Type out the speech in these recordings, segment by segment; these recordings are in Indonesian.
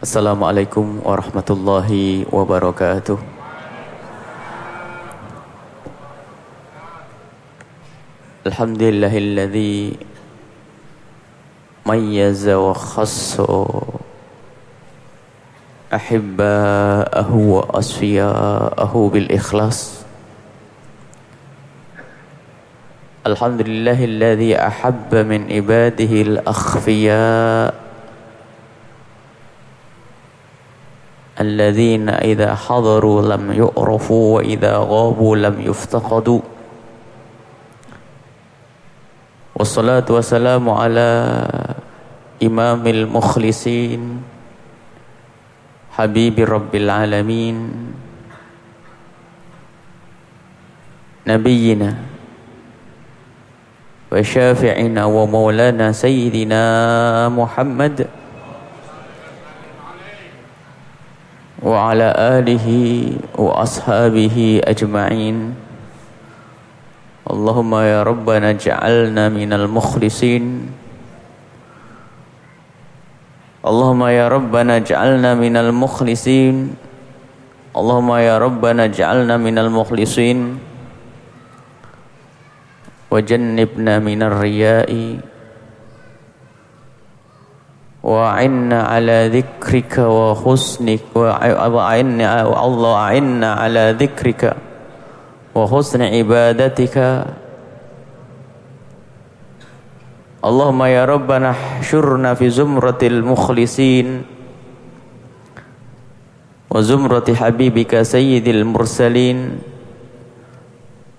Assalamualaikum warahmatullahi wabarakatuh. Alhamdulillahilladzi mayyaza wa khassa ahibba'ahu wa asfiya'ahu bil ikhlas. Alhamdulillahilladzi ahabba min ibadihi al-akhfiya' الذين إذا حضروا لم يعرفوا وإذا غابوا لم يفتقدوا. والصلاة والسلام على إمام المخلصين حبيب رب العالمين نبينا وشافعنا ومولانا سيدنا محمد وعلى آله وأصحابه أجمعين. اللهم يا ربنا اجعلنا من المخلصين. اللهم يا ربنا اجعلنا من المخلصين. اللهم يا ربنا اجعلنا من المخلصين. وجنبنا من الرياء. وأعنا على ذكرك وحسنك وأعنا الله أعنا على ذكرك وحسن عبادتك. اللهم يا ربنا احشرنا في زمرة المخلصين وزمرة حبيبك سيد المرسلين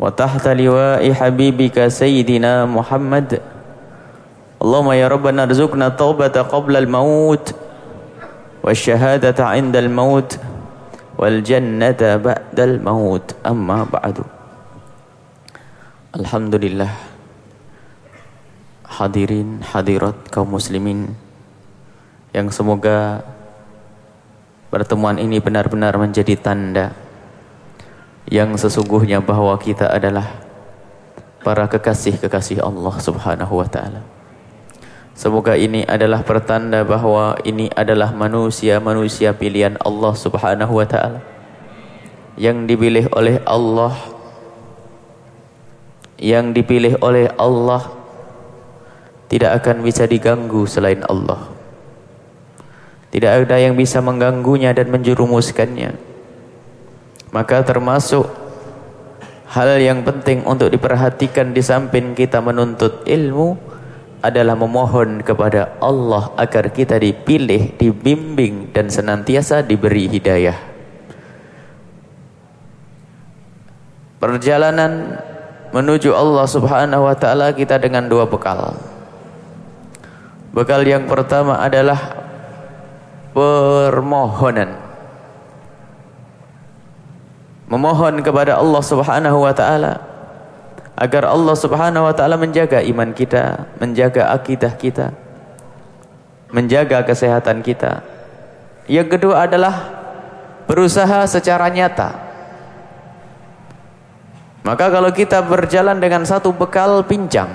وتحت لواء حبيبك سيدنا محمد. Allahumma ya Rabbana arzuqna taubata qabla al-maut wasyahadata 'inda al-maut wal jannata ba'da al-maut. Amma ba'du. Alhamdulillah. Hadirin hadirat kaum muslimin yang semoga pertemuan ini benar-benar menjadi tanda yang sesungguhnya bahwa kita adalah para kekasih-kekasih Allah Subhanahu wa taala. Semoga ini adalah pertanda bahwa ini adalah manusia-manusia pilihan Allah Subhanahu wa taala yang dipilih oleh Allah yang dipilih oleh Allah tidak akan bisa diganggu selain Allah. Tidak ada yang bisa mengganggunya dan menjerumuskannya. Maka termasuk hal yang penting untuk diperhatikan di samping kita menuntut ilmu adalah memohon kepada Allah agar kita dipilih, dibimbing dan senantiasa diberi hidayah. Perjalanan menuju Allah Subhanahu wa taala kita dengan dua bekal. Bekal yang pertama adalah permohonan. Memohon kepada Allah Subhanahu wa taala agar Allah Subhanahu wa taala menjaga iman kita, menjaga akidah kita, menjaga kesehatan kita. Yang kedua adalah berusaha secara nyata. Maka kalau kita berjalan dengan satu bekal pincang,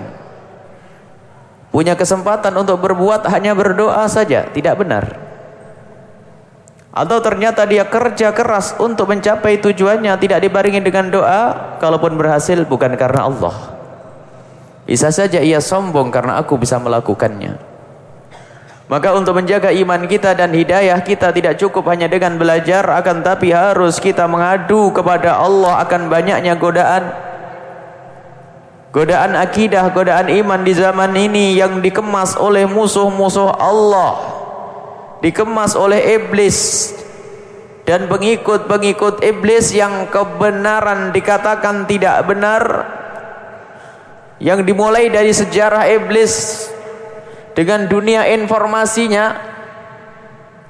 punya kesempatan untuk berbuat hanya berdoa saja, tidak benar. Atau ternyata dia kerja keras untuk mencapai tujuannya tidak dibarengi dengan doa, kalaupun berhasil bukan karena Allah. Bisa saja ia sombong karena aku bisa melakukannya. Maka untuk menjaga iman kita dan hidayah kita tidak cukup hanya dengan belajar akan tapi harus kita mengadu kepada Allah akan banyaknya godaan. Godaan akidah, godaan iman di zaman ini yang dikemas oleh musuh-musuh Allah dikemas oleh iblis. Dan pengikut-pengikut iblis yang kebenaran dikatakan tidak benar yang dimulai dari sejarah iblis dengan dunia informasinya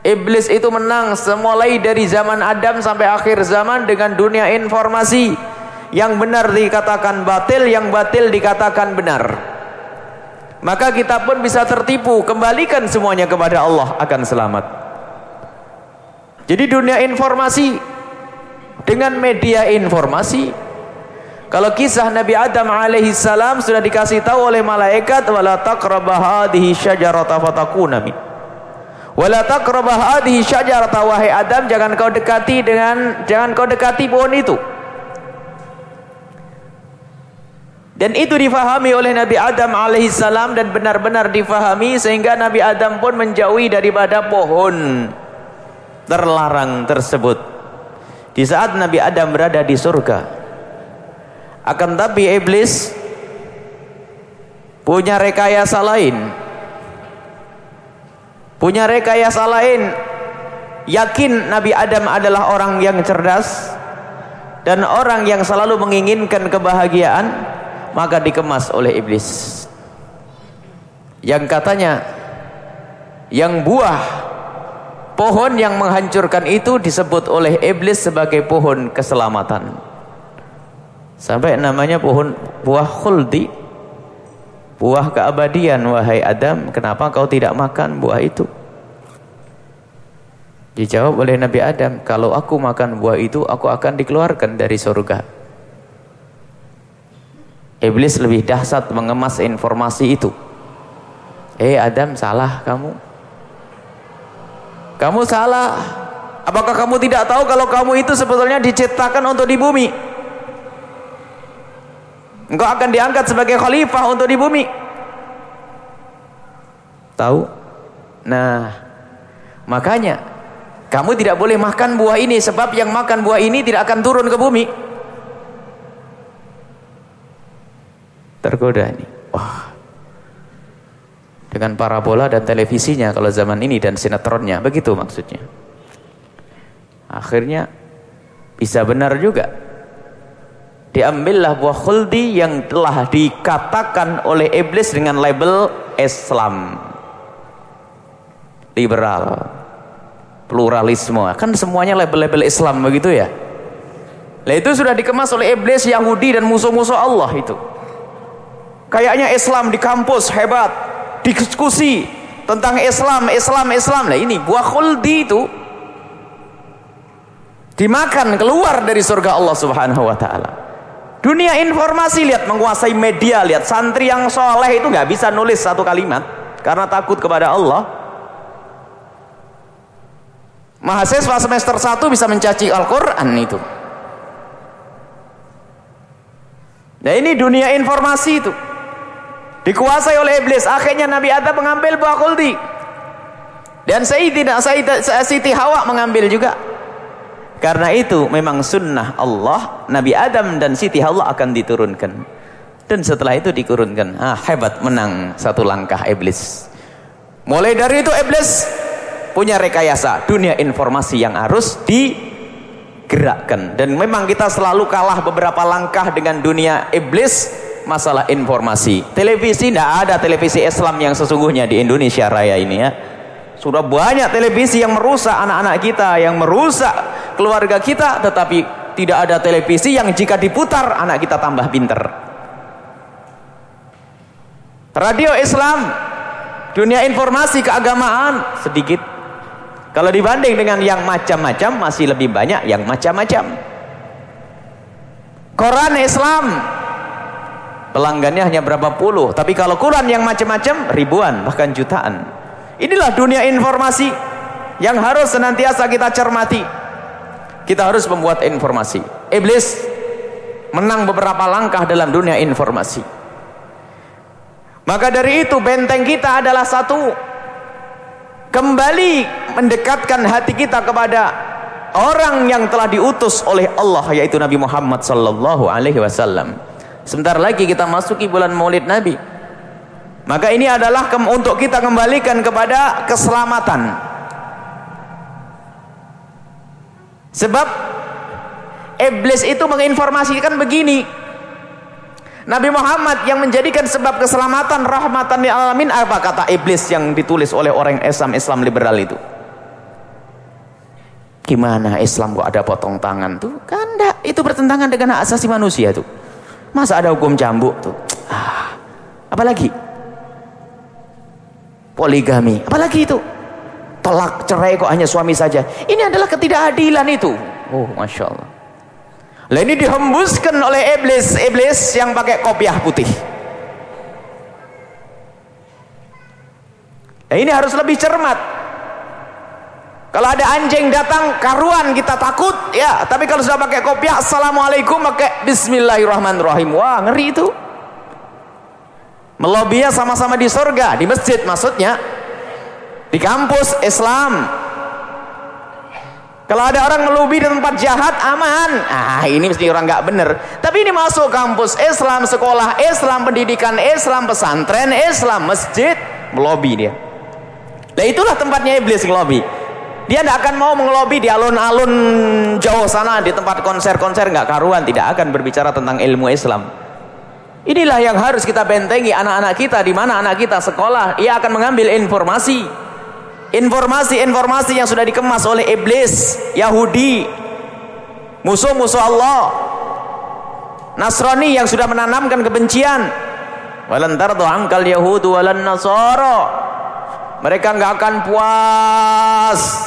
iblis itu menang semulai dari zaman Adam sampai akhir zaman dengan dunia informasi yang benar dikatakan batil yang batil dikatakan benar maka kita pun bisa tertipu. Kembalikan semuanya kepada Allah akan selamat. Jadi dunia informasi dengan media informasi kalau kisah Nabi Adam alaihi salam sudah dikasih tahu oleh malaikat wala taqrabah hadhihi syajarata fatakuna min. Wala taqrabah hadhihi syajarata wahai Adam jangan kau dekati dengan jangan kau dekati pohon itu. Dan itu difahami oleh Nabi Adam alaihissalam dan benar-benar difahami sehingga Nabi Adam pun menjauhi daripada pohon terlarang tersebut. Di saat Nabi Adam berada di surga. Akan tapi iblis punya rekayasa lain. Punya rekayasa lain. Yakin Nabi Adam adalah orang yang cerdas dan orang yang selalu menginginkan kebahagiaan maka dikemas oleh iblis. Yang katanya yang buah pohon yang menghancurkan itu disebut oleh iblis sebagai pohon keselamatan. Sampai namanya pohon buah khuldi buah keabadian wahai Adam kenapa kau tidak makan buah itu? Dijawab oleh Nabi Adam kalau aku makan buah itu aku akan dikeluarkan dari surga Iblis lebih dahsyat mengemas informasi itu. Eh Adam salah kamu. Kamu salah. Apakah kamu tidak tahu kalau kamu itu sebetulnya diciptakan untuk di bumi? Engkau akan diangkat sebagai khalifah untuk di bumi. Tahu? Nah, makanya kamu tidak boleh makan buah ini sebab yang makan buah ini tidak akan turun ke bumi. Tergoda ini. Wah. Dengan parabola dan televisinya kalau zaman ini dan sinetronnya, begitu maksudnya. Akhirnya bisa benar juga. Diambillah buah khuldi yang telah dikatakan oleh iblis dengan label Islam. Liberal. Pluralisme. Kan semuanya label-label Islam begitu ya. Lah itu sudah dikemas oleh iblis Yahudi dan musuh-musuh Allah itu. Kayaknya Islam di kampus hebat, diskusi tentang Islam, Islam, Islam. Nah ini buah khuldi itu dimakan keluar dari surga Allah Subhanahu wa taala. Dunia informasi lihat menguasai media, lihat santri yang soleh itu nggak bisa nulis satu kalimat karena takut kepada Allah. Mahasiswa semester 1 bisa mencaci Al-Qur'an itu. Nah ini dunia informasi itu dikuasai oleh iblis. Akhirnya Nabi Adam mengambil buah kuldi dan Sayyidina Siti Hawa mengambil juga. Karena itu memang sunnah Allah Nabi Adam dan Siti Hawa akan diturunkan. Dan setelah itu dikurunkan. Ah, hebat menang satu langkah iblis. Mulai dari itu iblis punya rekayasa dunia informasi yang harus digerakkan. Dan memang kita selalu kalah beberapa langkah dengan dunia iblis masalah informasi. Televisi tidak ada televisi Islam yang sesungguhnya di Indonesia Raya ini ya. Sudah banyak televisi yang merusak anak-anak kita, yang merusak keluarga kita, tetapi tidak ada televisi yang jika diputar anak kita tambah pinter. Radio Islam, dunia informasi keagamaan sedikit. Kalau dibanding dengan yang macam-macam masih lebih banyak yang macam-macam. Koran Islam pelanggannya hanya berapa puluh. Tapi kalau Quran yang macam-macam ribuan bahkan jutaan. Inilah dunia informasi yang harus senantiasa kita cermati. Kita harus membuat informasi. Iblis menang beberapa langkah dalam dunia informasi. Maka dari itu benteng kita adalah satu. Kembali mendekatkan hati kita kepada orang yang telah diutus oleh Allah yaitu Nabi Muhammad sallallahu alaihi wasallam Sebentar lagi kita masuki bulan Maulid Nabi. Maka ini adalah untuk kita kembalikan kepada keselamatan. Sebab iblis itu menginformasikan begini. Nabi Muhammad yang menjadikan sebab keselamatan rahmatan lil alamin apa kata iblis yang ditulis oleh orang Islam Islam liberal itu? Gimana Islam kok ada potong tangan tuh? Kan enggak, itu bertentangan dengan hak asasi manusia tuh. Masa ada hukum cambuk tuh? Ah, apalagi? Poligami, apalagi itu? Tolak cerai kok hanya suami saja. Ini adalah ketidakadilan itu. Oh, masya Allah. Lah ini dihembuskan oleh iblis, iblis yang pakai kopiah putih. Nah, ini harus lebih cermat. Kalau ada anjing datang karuan kita takut ya. Tapi kalau sudah pakai kopiah assalamualaikum pakai bismillahirrahmanirrahim. Wah ngeri itu. Melobinya sama-sama di surga, di masjid maksudnya. Di kampus Islam. Kalau ada orang melobi di tempat jahat aman. Ah ini mesti orang nggak bener. Tapi ini masuk kampus Islam, sekolah Islam, pendidikan Islam, pesantren Islam, masjid, melobi dia. Nah itulah tempatnya iblis ngelobi. Dia tidak akan mau mengelobi di alun-alun jauh sana di tempat konser-konser nggak karuan, tidak akan berbicara tentang ilmu Islam. Inilah yang harus kita bentengi anak-anak kita di mana anak kita sekolah, ia akan mengambil informasi. Informasi-informasi yang sudah dikemas oleh iblis, Yahudi, musuh-musuh Allah. Nasrani yang sudah menanamkan kebencian. Walantar angkal Yahudu walan Nasara. Mereka nggak akan puas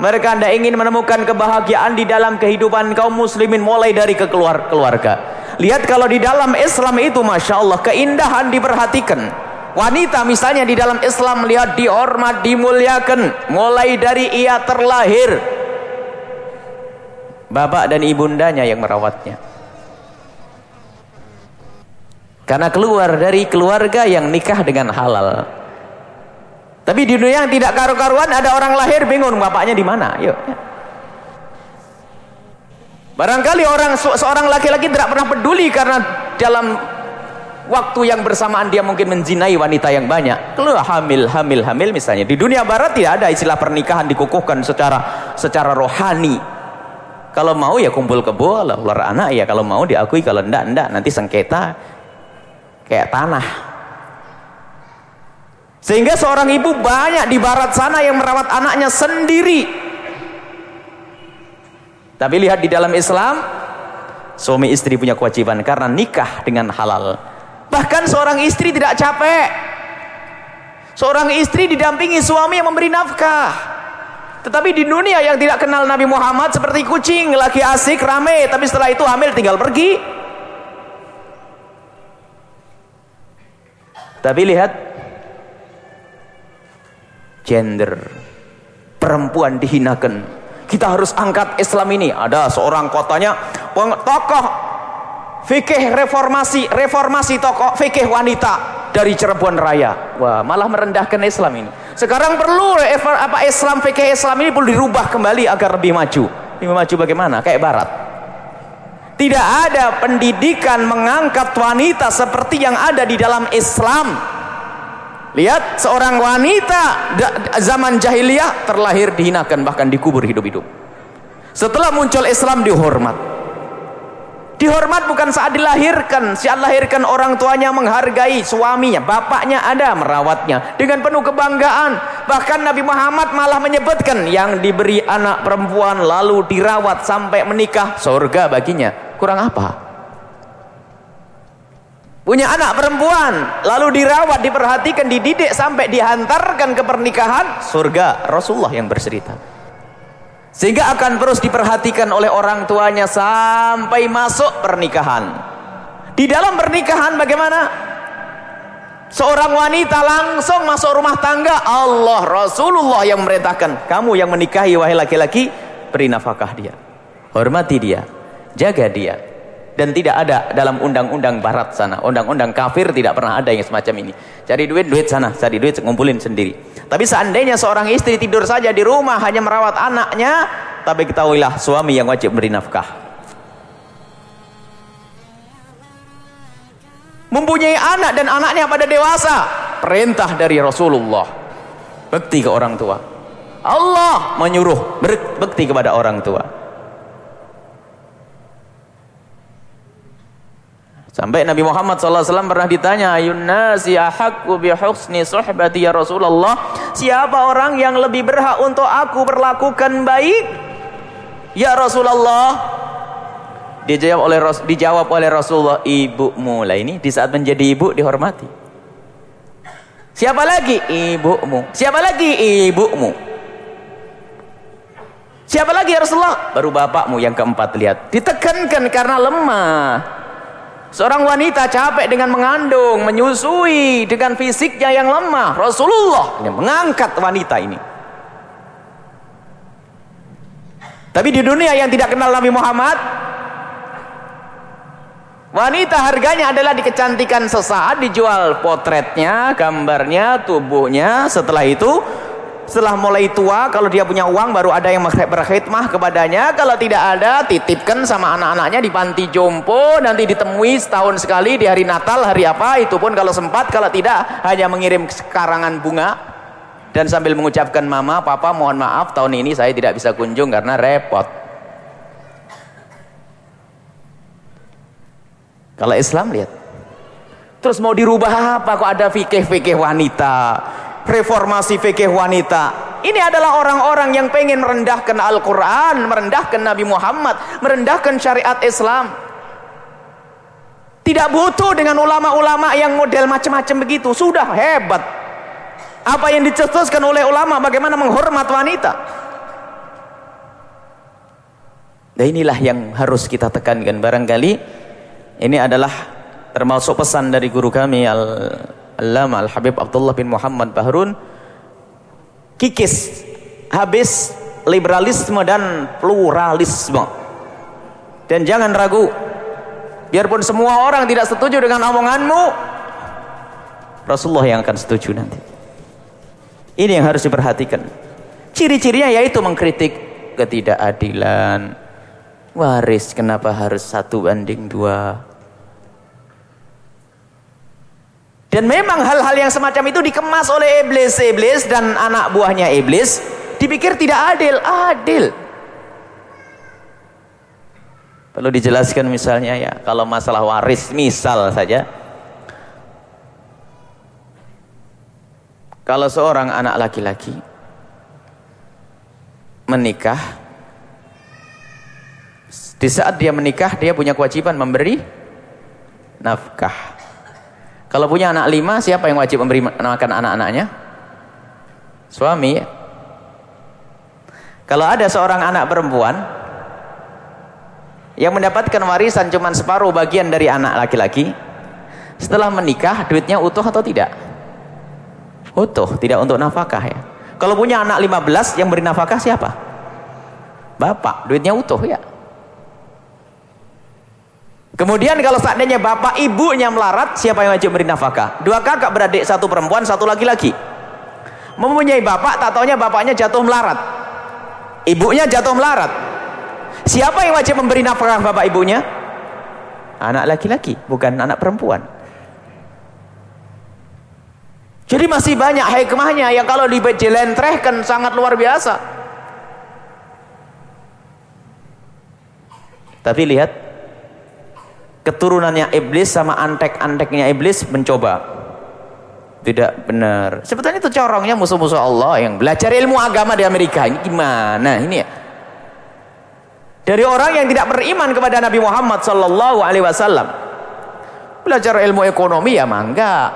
mereka tidak ingin menemukan kebahagiaan di dalam kehidupan kaum muslimin mulai dari kekeluar keluarga. Lihat kalau di dalam Islam itu Masya Allah keindahan diperhatikan. Wanita misalnya di dalam Islam lihat dihormat, dimuliakan. Mulai dari ia terlahir. Bapak dan ibundanya yang merawatnya. Karena keluar dari keluarga yang nikah dengan halal. Tapi di dunia yang tidak karu-karuan ada orang lahir bingung bapaknya di mana. Yuk. Barangkali orang seorang laki-laki tidak pernah peduli karena dalam waktu yang bersamaan dia mungkin menzinai wanita yang banyak. Keluar hamil, hamil, hamil misalnya. Di dunia barat tidak ada istilah pernikahan dikukuhkan secara secara rohani. Kalau mau ya kumpul kebo, ular anak ya kalau mau diakui, kalau enggak enggak nanti sengketa kayak tanah. Sehingga seorang ibu banyak di barat sana yang merawat anaknya sendiri. Tapi lihat di dalam Islam, suami istri punya kewajiban karena nikah dengan halal. Bahkan seorang istri tidak capek. Seorang istri didampingi suami yang memberi nafkah. Tetapi di dunia yang tidak kenal Nabi Muhammad seperti kucing, lagi asik, rame, tapi setelah itu hamil tinggal pergi. Tapi lihat gender. Perempuan dihinakan. Kita harus angkat Islam ini. Ada seorang kotanya tokoh fikih reformasi reformasi tokoh fikih wanita dari Cirebon Raya. Wah malah merendahkan Islam ini. Sekarang perlu apa Islam fikih Islam ini perlu dirubah kembali agar lebih maju. Lebih maju bagaimana? Kayak barat. Tidak ada pendidikan mengangkat wanita seperti yang ada di dalam Islam Lihat seorang wanita zaman jahiliyah terlahir dihinakan bahkan dikubur hidup-hidup. Setelah muncul Islam dihormat. Dihormat bukan saat dilahirkan, saat dilahirkan orang tuanya menghargai suaminya, bapaknya ada merawatnya dengan penuh kebanggaan. Bahkan Nabi Muhammad malah menyebutkan yang diberi anak perempuan lalu dirawat sampai menikah surga baginya. Kurang apa? Punya anak perempuan lalu dirawat diperhatikan dididik sampai dihantarkan ke pernikahan surga Rasulullah yang bercerita. Sehingga akan terus diperhatikan oleh orang tuanya sampai masuk pernikahan. Di dalam pernikahan bagaimana? Seorang wanita langsung masuk rumah tangga Allah Rasulullah yang memerintahkan kamu yang menikahi wahai laki-laki beri nafkah dia. Hormati dia. Jaga dia dan tidak ada dalam undang-undang barat sana. Undang-undang kafir tidak pernah ada yang semacam ini. Cari duit duit sana cari duit ngumpulin sendiri. Tapi seandainya seorang istri tidur saja di rumah hanya merawat anaknya tapi ketahuilah suami yang wajib beri nafkah. Mempunyai anak dan anaknya pada dewasa perintah dari Rasulullah. Bekti ke orang tua. Allah menyuruh berbekti kepada orang tua Sampai Nabi Muhammad SAW pernah ditanya, Ayun nasi ahakku bihusni suhbati ya Rasulullah. Siapa orang yang lebih berhak untuk aku perlakukan baik? Ya Rasulullah. Dijawab oleh dijawab oleh Rasulullah, ibumu lah ini di saat menjadi ibu dihormati. Siapa lagi? Ibumu. Siapa lagi? Ibumu. Siapa lagi ya Rasulullah? Baru bapakmu yang keempat lihat. Ditekankan karena lemah. Seorang wanita capek dengan mengandung, menyusui dengan fisiknya yang lemah. Rasulullah yang mengangkat wanita ini. Tapi di dunia yang tidak kenal Nabi Muhammad, wanita harganya adalah dikecantikan sesaat, dijual potretnya, gambarnya, tubuhnya. Setelah itu, setelah mulai tua, kalau dia punya uang baru ada yang berkhidmah kepadanya. Kalau tidak ada, titipkan sama anak-anaknya di panti jompo, nanti ditemui setahun sekali di hari Natal, hari apa, itu pun kalau sempat, kalau tidak hanya mengirim karangan bunga. Dan sambil mengucapkan mama papa mohon maaf tahun ini saya tidak bisa kunjung karena repot. Kalau Islam lihat. Terus mau dirubah apa? Kok ada fikih-fikih wanita reformasi fikih wanita. Ini adalah orang-orang yang pengen merendahkan Al-Quran merendahkan Nabi Muhammad merendahkan syariat Islam. Tidak butuh dengan ulama-ulama yang model macam-macam begitu. Sudah hebat. Apa yang dicetuskan oleh ulama bagaimana menghormat wanita? Dan inilah yang harus kita tekankan. Barangkali ini adalah termasuk pesan dari guru kami Al-Allama Al-Habib Abdullah bin Muhammad Bahrun kikis habis liberalisme dan pluralisme dan jangan ragu biarpun semua orang tidak setuju dengan omonganmu Rasulullah yang akan setuju nanti ini yang harus diperhatikan. Ciri-cirinya yaitu mengkritik ketidakadilan. Waris kenapa harus satu banding dua. Dan memang hal-hal yang semacam itu dikemas oleh iblis-iblis dan anak buahnya iblis. Dipikir tidak adil. Adil. Perlu dijelaskan misalnya ya. Kalau masalah waris misal saja. Kalau seorang anak laki-laki menikah, di saat dia menikah dia punya kewajiban memberi nafkah. Kalau punya anak lima, siapa yang wajib memberi makan anak-anaknya? Suami. Kalau ada seorang anak perempuan yang mendapatkan warisan cuma separuh bagian dari anak laki-laki, setelah menikah duitnya utuh atau tidak? Utuh, tidak untuk nafkah ya. Kalau punya anak 15 yang beri nafkah siapa? Bapak, duitnya utuh ya. Kemudian kalau seandainya bapak ibunya melarat, siapa yang wajib beri nafkah? Dua kakak beradik, satu perempuan, satu laki-laki. Mempunyai bapak, tak taunya bapaknya jatuh melarat. Ibunya jatuh melarat. Siapa yang wajib memberi nafkah bapak ibunya? Anak laki-laki, bukan anak perempuan. Jadi masih banyak hikmahnya yang kalau dijelentrehkan sangat luar biasa. Tapi lihat keturunannya iblis sama antek-anteknya iblis mencoba. Tidak benar. Sebetulnya itu corongnya musuh-musuh Allah yang belajar ilmu agama di Amerika. Ini gimana ini ya? Dari orang yang tidak beriman kepada Nabi Muhammad sallallahu alaihi wasallam. Belajar ilmu ekonomi ya mangga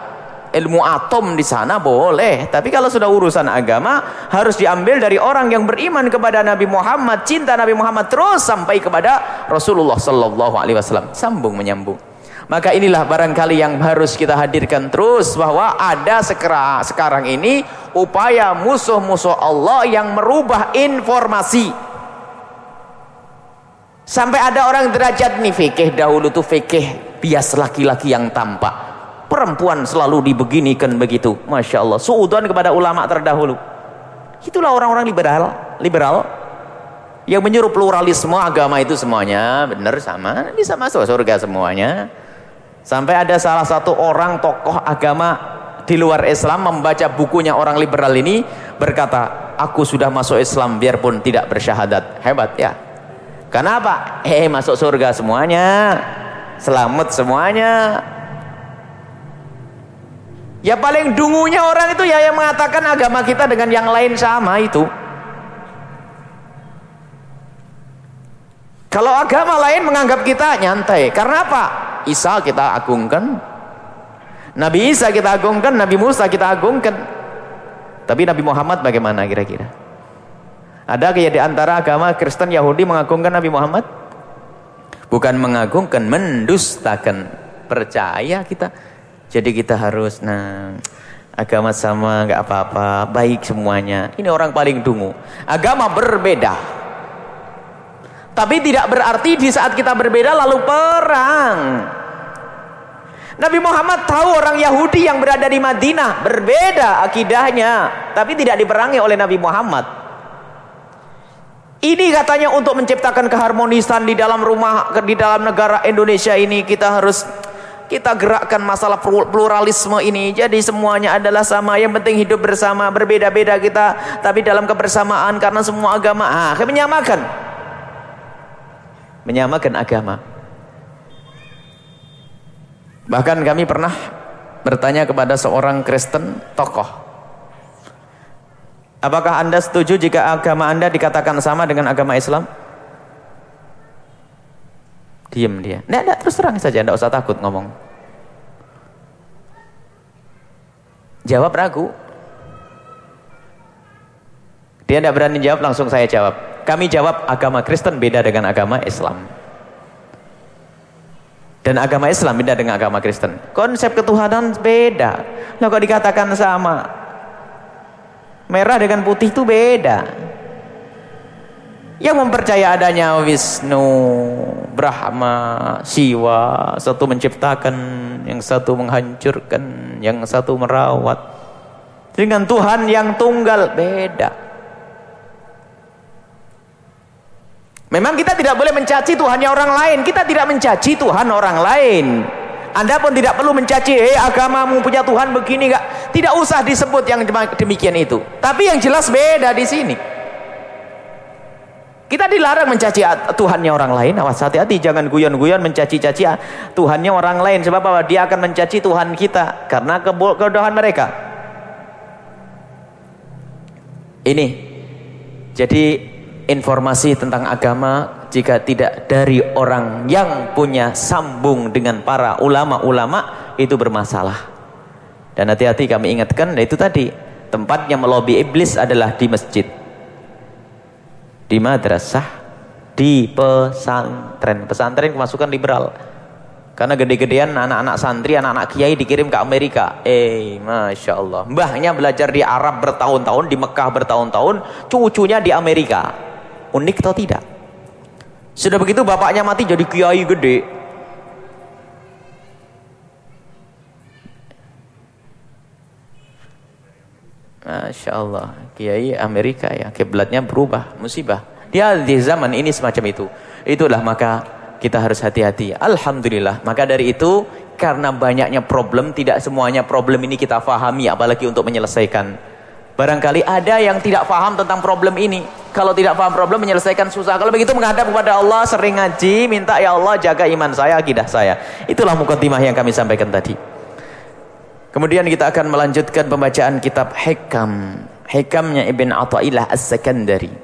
ilmu atom di sana boleh. Tapi kalau sudah urusan agama harus diambil dari orang yang beriman kepada Nabi Muhammad cinta Nabi Muhammad terus sampai kepada Rasulullah sallallahu alaihi wasallam. Sambung menyambung. Maka inilah barangkali yang harus kita hadirkan terus bahwa ada sekera, sekarang ini upaya musuh-musuh Allah yang merubah informasi. Sampai ada orang derajat nih fikih dahulu tuh fikih bias laki-laki yang tampak perempuan selalu dibeginikan begitu. Masya Allah. Suudon kepada ulama terdahulu. Itulah orang-orang liberal liberal yang menyuruh pluralisme agama itu semuanya. Benar sama. Bisa masuk surga semuanya. Sampai ada salah satu orang tokoh agama di luar Islam membaca bukunya orang liberal ini berkata aku sudah masuk Islam biarpun tidak bersyahadat. Hebat ya. Kenapa? eh masuk surga semuanya. Selamat semuanya Ya paling dungunya orang itu ya yang mengatakan agama kita dengan yang lain sama itu. Kalau agama lain menganggap kita nyantai. Karena apa? Isa kita agungkan. Nabi Isa kita agungkan, Nabi Musa kita agungkan. Tapi Nabi Muhammad bagaimana kira-kira? Ada kayak di antara agama Kristen Yahudi mengagungkan Nabi Muhammad? Bukan mengagungkan, mendustakan. Percaya kita jadi kita harus nah agama sama nggak apa-apa, baik semuanya. Ini orang paling dungu. Agama berbeda. Tapi tidak berarti di saat kita berbeda lalu perang. Nabi Muhammad tahu orang Yahudi yang berada di Madinah berbeda akidahnya, tapi tidak diperangi oleh Nabi Muhammad. Ini katanya untuk menciptakan keharmonisan di dalam rumah di dalam negara Indonesia ini kita harus kita gerakkan masalah pluralisme ini. Jadi semuanya adalah sama. Yang penting hidup bersama, berbeda-beda kita tapi dalam kebersamaan karena semua agama ah, menyamakan. Menyamakan agama. Bahkan kami pernah bertanya kepada seorang Kristen tokoh. Apakah Anda setuju jika agama Anda dikatakan sama dengan agama Islam? Diam dia. Tidak, terus terang saja, tidak usah takut ngomong. Jawab ragu. Dia tidak berani jawab, langsung saya jawab. Kami jawab agama Kristen beda dengan agama Islam. Dan agama Islam beda dengan agama Kristen. Konsep ketuhanan beda. Nah kok dikatakan sama. Merah dengan putih itu beda. Yang mempercaya adanya Wisnu, Brahma, Siwa, satu menciptakan, yang satu menghancurkan, yang satu merawat. Dengan Tuhan yang tunggal beda. Memang kita tidak boleh mencaci Tuhannya orang lain. Kita tidak mencaci Tuhan orang lain. Anda pun tidak perlu mencaci, eh agamamu punya Tuhan begini enggak. Tidak usah disebut yang demikian itu. Tapi yang jelas beda di sini. Kita dilarang mencaci Tuhannya orang lain. Awas hati-hati jangan guyon-guyon mencaci-caci Tuhannya orang lain sebab apa? Dia akan mencaci Tuhan kita karena kebodohan mereka. Ini. Jadi informasi tentang agama jika tidak dari orang yang punya sambung dengan para ulama-ulama itu bermasalah. Dan hati-hati kami ingatkan itu tadi tempatnya melobi iblis adalah di masjid. Di madrasah, di pesantren. Pesantren kemasukan liberal. Karena gede-gedean anak-anak santri, anak-anak kiai dikirim ke Amerika. Eh, Masya Allah. Mbahnya belajar di Arab bertahun-tahun, di Mekah bertahun-tahun, cucunya di Amerika. Unik atau tidak? Sudah begitu bapaknya mati jadi kiai gede. Masya Allah, kiai Amerika ya, kiblatnya berubah, musibah. Dia di zaman ini semacam itu. Itulah maka kita harus hati-hati. Alhamdulillah. Maka dari itu, karena banyaknya problem, tidak semuanya problem ini kita fahami, apalagi untuk menyelesaikan. Barangkali ada yang tidak faham tentang problem ini. Kalau tidak paham problem menyelesaikan susah. Kalau begitu menghadap kepada Allah sering ngaji, minta ya Allah jaga iman saya, akidah saya. Itulah mukaddimah yang kami sampaikan tadi. Kemudian kita akan melanjutkan pembacaan kitab Hikam. Hikamnya Ibn Atta'illah As-Sakandari.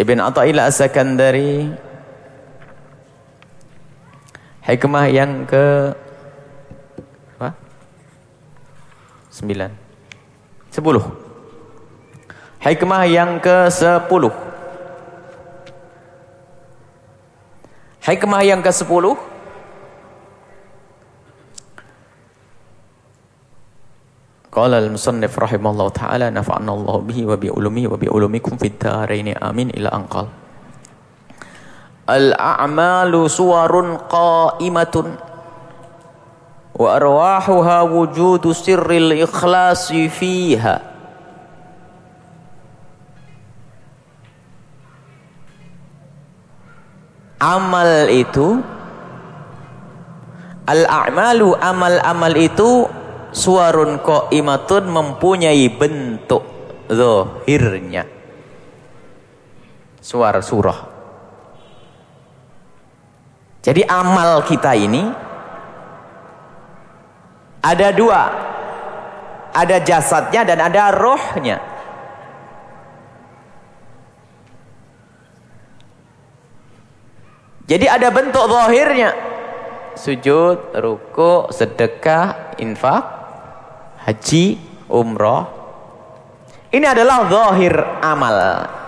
Ibn Atta'illah As-Sakandari Hikmah yang ke Sembilan. Sepuluh. Hikmah yang ke sepuluh. Hikmah yang ke sepuluh. Qala al-musannif rahimahullah ta'ala nafa'na Allah bihi wa bi wa bi fid dharain amin ila anqal. Al-a'malu suwarun qa'imatun wa arwahuha wujudu sirril ikhlasi fiha amal itu al-a'malu amal-amal itu suarun qaimatun mempunyai bentuk zahirnya suara surah jadi amal kita ini ada dua. Ada jasadnya dan ada rohnya. Jadi ada bentuk zahirnya. Sujud, ruku, sedekah, infak, haji, umroh. Ini adalah zahir amal.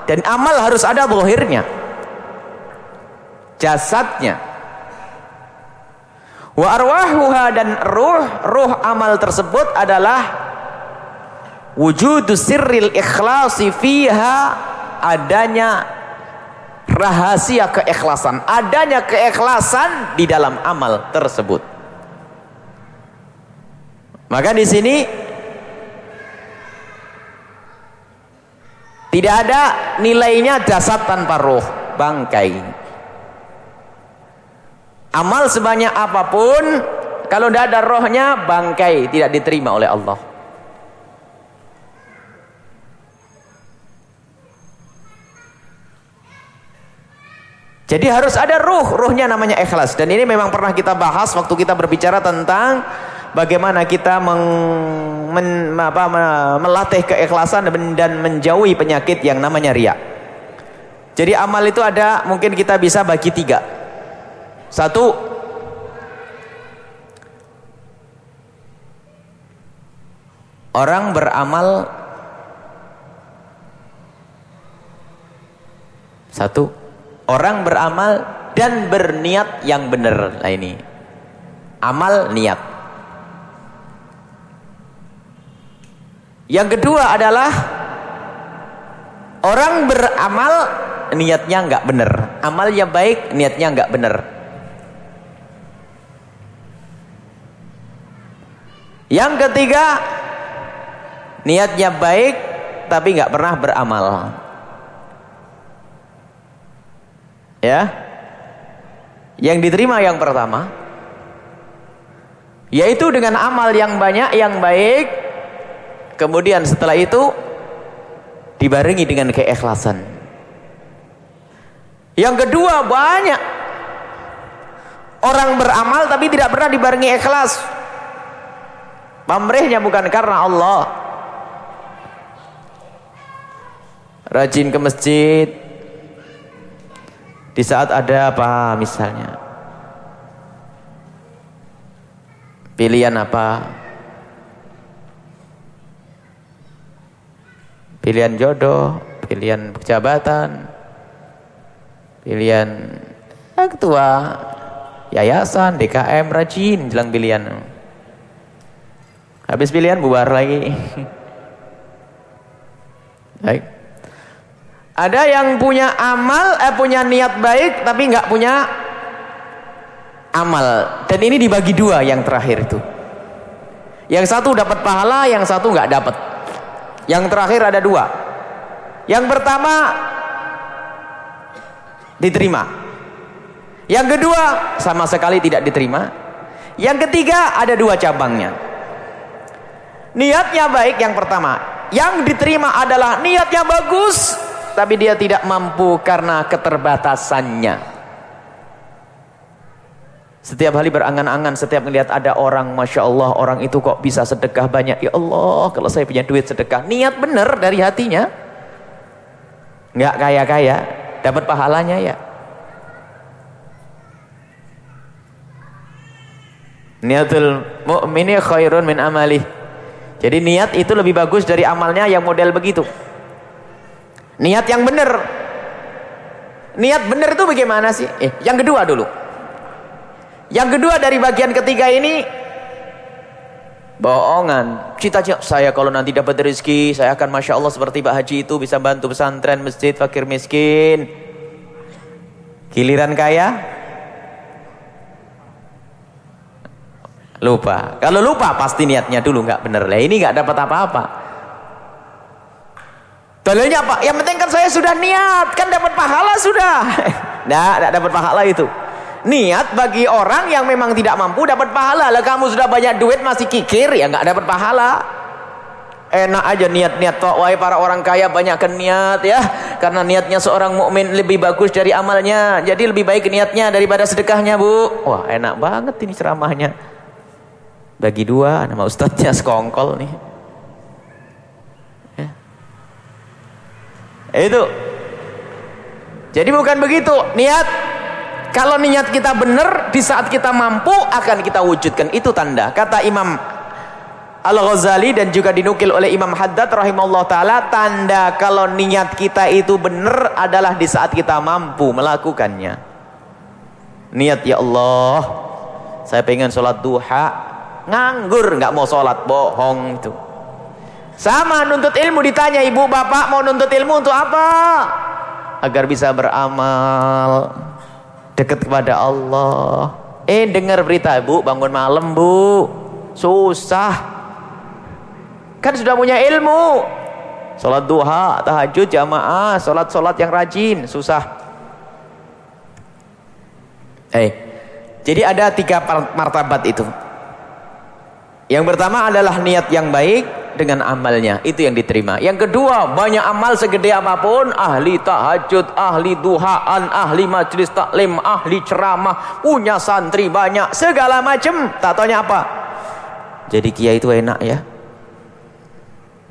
Dan amal harus ada zahirnya. Jasadnya. Wa arwahuha dan ruh, ruh amal tersebut adalah wujudu sirril ikhlasi fiha adanya rahasia keikhlasan adanya keikhlasan di dalam amal tersebut. Maka di sini tidak ada nilainya jasad tanpa roh bangkai. Amal sebanyak apa pun kalau tidak ada rohnya bangkai tidak diterima oleh Allah Jadi harus ada ruh, ruhnya namanya ikhlas. Dan ini memang pernah kita bahas waktu kita berbicara tentang bagaimana kita meng, men, apa, melatih keikhlasan dan menjauhi penyakit yang namanya ria. Jadi amal itu ada, mungkin kita bisa bagi tiga. Satu, orang beramal satu orang beramal dan berniat yang benar. Lah ini. Amal niat. Yang kedua adalah orang beramal niatnya enggak benar. Amalnya baik niatnya enggak benar. Yang ketiga niatnya baik tapi enggak pernah beramal ya. Yang diterima yang pertama. Yaitu dengan amal yang banyak yang baik. Kemudian setelah itu dibarengi dengan keikhlasan. Yang kedua banyak. Orang beramal tapi tidak pernah dibarengi ikhlas. Pamrihnya bukan karena Allah. Rajin ke masjid di saat ada apa misalnya? Pilihan apa? Pilihan jodoh pilihan jabatan pilihan ketua yayasan DKM rajin jelang pilihan. Habis pilihan bubar lagi. Baik ada yang punya amal, eh punya niat baik tapi nggak punya amal. Dan ini dibagi dua yang terakhir itu. Yang satu dapat pahala, yang satu nggak dapat. Yang terakhir ada dua. Yang pertama diterima. Yang kedua sama sekali tidak diterima. Yang ketiga ada dua cabangnya. Niatnya baik yang pertama. Yang diterima adalah niatnya bagus, tapi dia tidak mampu karena keterbatasannya. Setiap hari berangan-angan setiap melihat ada orang Masya Allah orang itu kok bisa sedekah banyak? Ya Allah kalau saya punya duit sedekah. Niat benar dari hatinya. Nggak kaya-kaya dapat pahalanya ya. Niatul mu'mini khairun min amalih jadi niat itu lebih bagus dari amalnya yang model begitu Niat yang benar. Niat benar itu bagaimana sih? Eh, yang kedua dulu. Yang kedua dari bagian ketiga ini bohongan. Cita-cita saya kalau nanti dapat rezeki, saya akan masya Allah seperti Pak Haji itu bisa bantu pesantren, masjid, fakir miskin. Giliran kaya, lupa. Kalau lupa pasti niatnya dulu nggak benar lah. Ini nggak dapat apa-apa. Dalilnya apa? Yang penting kan saya sudah niat, kan dapat pahala sudah. Nah, tidak dapat pahala itu. Niat bagi orang yang memang tidak mampu dapat pahala. Lah kamu sudah banyak duit masih kikir ya nggak dapat pahala. Enak aja niat-niat tok wahai para orang kaya banyakkan niat ya. Karena niatnya seorang mukmin lebih bagus dari amalnya. Jadi lebih baik niatnya daripada sedekahnya, Bu. Wah, enak banget ini ceramahnya. Bagi dua nama ustadznya sekongkol nih. Itu. Jadi bukan begitu. Niat kalau niat kita benar di saat kita mampu akan kita wujudkan. Itu tanda. Kata Imam Al-Ghazali dan juga dinukil oleh Imam Haddad rahimahullah taala tanda kalau niat kita itu benar adalah di saat kita mampu melakukannya. Niat ya Allah, saya pengen sholat duha, nganggur nggak mau sholat bohong itu. Sama nuntut ilmu ditanya ibu bapak mau nuntut ilmu untuk apa? Agar bisa beramal dekat kepada Allah. Eh dengar berita ibu bangun malam bu susah. Kan sudah punya ilmu. Salat duha, tahajud, jamaah, salat-salat yang rajin, susah. Eh, jadi ada tiga martabat itu. Yang pertama adalah niat yang baik, dengan amalnya. Itu yang diterima. Yang kedua banyak amal segede apa pun. Ahli tahajud ahli duhaan ahli majlis taklim ahli ceramah punya santri banyak segala macam tak tanya apa. Jadi kiai itu enak ya.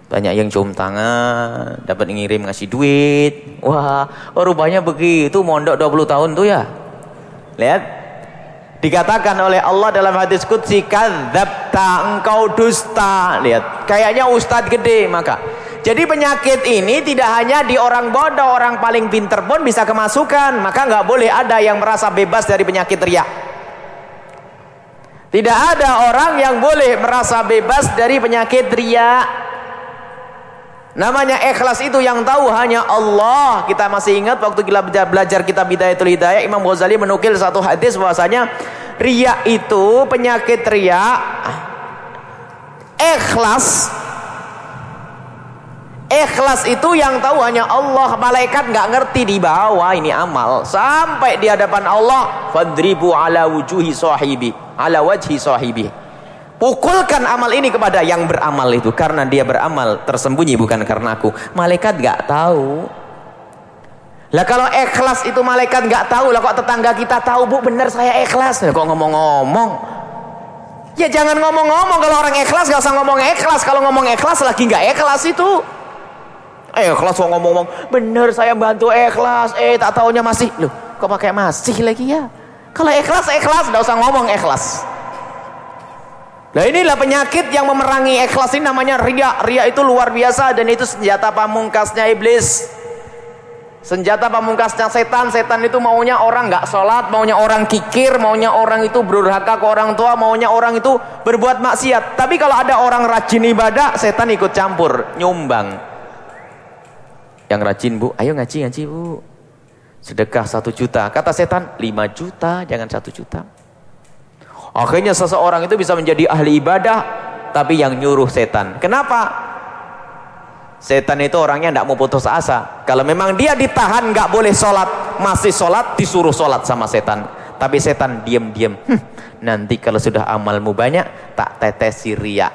Banyak yang cium tangan dapat ngirim ngasih duit. Wah oh, rupanya begitu mondok 20 tahun tuh ya. Lihat Dikatakan oleh Allah dalam hadis qudsi kadzabta engkau dusta. Lihat, kayaknya ustadz gede maka. Jadi penyakit ini tidak hanya di orang bodoh, orang paling pinter pun bisa kemasukan. Maka nggak boleh ada yang merasa bebas dari penyakit riak. Tidak ada orang yang boleh merasa bebas dari penyakit riak. Namanya ikhlas itu yang tahu hanya Allah. Kita masih ingat waktu kita belajar kitab Bidayatul Hidayah, Imam Ghazali menukil satu hadis bahwasanya riya itu penyakit riya ikhlas ikhlas itu yang tahu hanya Allah. Malaikat nggak ngerti di bawah ini amal. Sampai di hadapan Allah fadribu ala wujuhi sahibi ala wajhi sahibi Pukulkan amal ini kepada yang beramal itu karena dia beramal tersembunyi bukan karena aku. Malaikat gak tahu. Lah kalau ikhlas itu malaikat gak tahu lah kok tetangga kita tahu bu benar saya ikhlas. Lah kok ngomong-ngomong. Ya jangan ngomong-ngomong kalau orang ikhlas gak usah ngomong ikhlas. Kalau ngomong ikhlas lagi gak ikhlas itu. Eh ikhlas kok ngomong-ngomong benar saya bantu ikhlas. Eh tak taunya masih. Loh kok pakai masih lagi ya? Kalau ikhlas ikhlas gak usah ngomong ikhlas. Nah inilah penyakit yang memerangi ikhlas ini namanya ria. Ria itu luar biasa dan itu senjata pamungkasnya iblis. Senjata pamungkasnya setan. Setan itu maunya orang nggak sholat, maunya orang kikir, maunya orang itu berurhaka ke orang tua, maunya orang itu berbuat maksiat. Tapi kalau ada orang rajin ibadah, setan ikut campur, nyumbang. Yang rajin bu, ayo ngaji ngaji bu. Sedekah satu juta. Kata setan, lima juta, jangan satu juta. Akhirnya seseorang itu bisa menjadi ahli ibadah tapi yang nyuruh setan. Kenapa? Setan itu orangnya tidak mau putus asa. Kalau memang dia ditahan nggak boleh sholat, masih sholat disuruh sholat sama setan. Tapi setan diam-diam. Hm, nanti kalau sudah amalmu banyak, tak tetesi ria.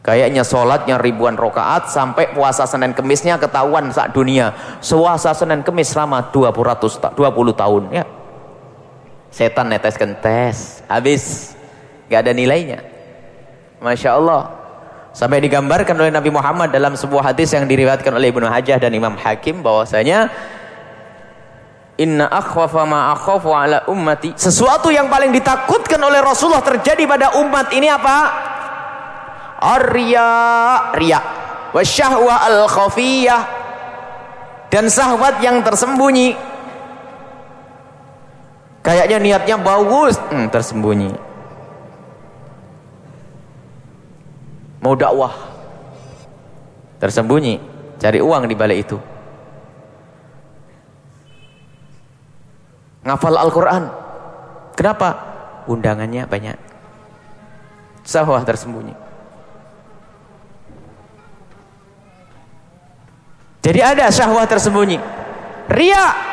Kayaknya sholatnya ribuan rokaat sampai puasa Senin Kemisnya ketahuan saat dunia. Puasa Senin Kemis selama 20, 20 tahun ya setan neteskan tes habis. Gak ada nilainya. Masya Allah. Sampai digambarkan oleh Nabi Muhammad dalam sebuah hadis yang diriwayatkan oleh Ibnu Hajjah dan Imam Hakim bahwasanya Inna akhwafa ma akhafu ala ummati. Sesuatu yang paling ditakutkan oleh Rasulullah terjadi pada umat ini apa? Arya riya. Wasyahwa al khafiyah dan sahwat yang tersembunyi Kayaknya niatnya bagus, hmm, tersembunyi. Mau dakwah, tersembunyi, cari uang di balik itu. Ngafal Al-Quran, kenapa? Undangannya banyak. Sahwah tersembunyi. Jadi ada syahwah tersembunyi. Ria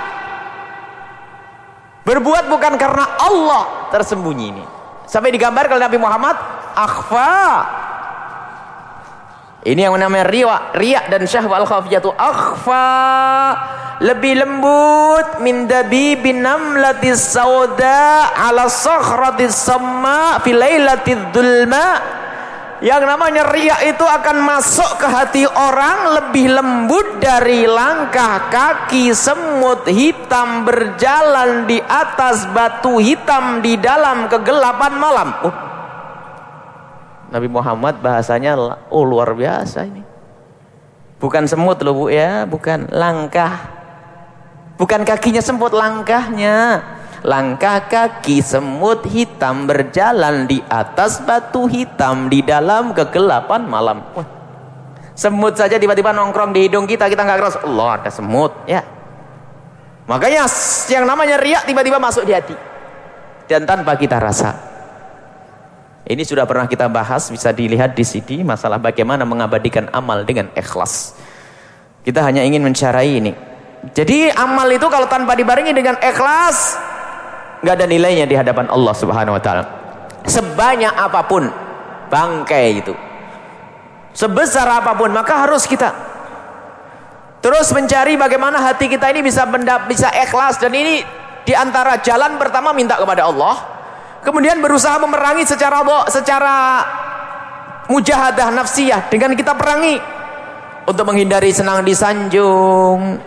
Berbuat bukan karena Allah tersembunyi ini. Sampai digambar oleh Nabi Muhammad, akhfa. Ini yang namanya riwa, riya dan syahwal khafiyatu akhfa. Lebih lembut min dabibin namlatis sauda ala sakhratis samma fi lailatil yang namanya ria itu akan masuk ke hati orang lebih lembut dari langkah kaki semut hitam berjalan di atas batu hitam di dalam kegelapan malam. Oh. Nabi Muhammad bahasanya oh luar biasa ini. Bukan semut loh Bu ya, bukan langkah. Bukan kakinya semut langkahnya. Langkah kaki semut hitam berjalan di atas batu hitam di dalam kegelapan malam. Semut saja tiba-tiba nongkrong di hidung kita, kita nggak keras. Allah ada semut, ya. Makanya yang namanya riak tiba-tiba masuk di hati. Dan tanpa kita rasa. Ini sudah pernah kita bahas, bisa dilihat di sini masalah bagaimana mengabadikan amal dengan ikhlas. Kita hanya ingin mencarai ini. Jadi amal itu kalau tanpa dibarengi dengan ikhlas, nggak ada nilainya di hadapan Allah Subhanahu wa taala. Sebanyak apa pun bangkai itu. Sebesar apa pun maka harus kita terus mencari bagaimana hati kita ini bisa benda, bisa ikhlas dan ini di antara jalan pertama minta kepada Allah. Kemudian berusaha memerangi secara secara mujahadah nafsiyah dengan kita perangi untuk menghindari senang disanjung,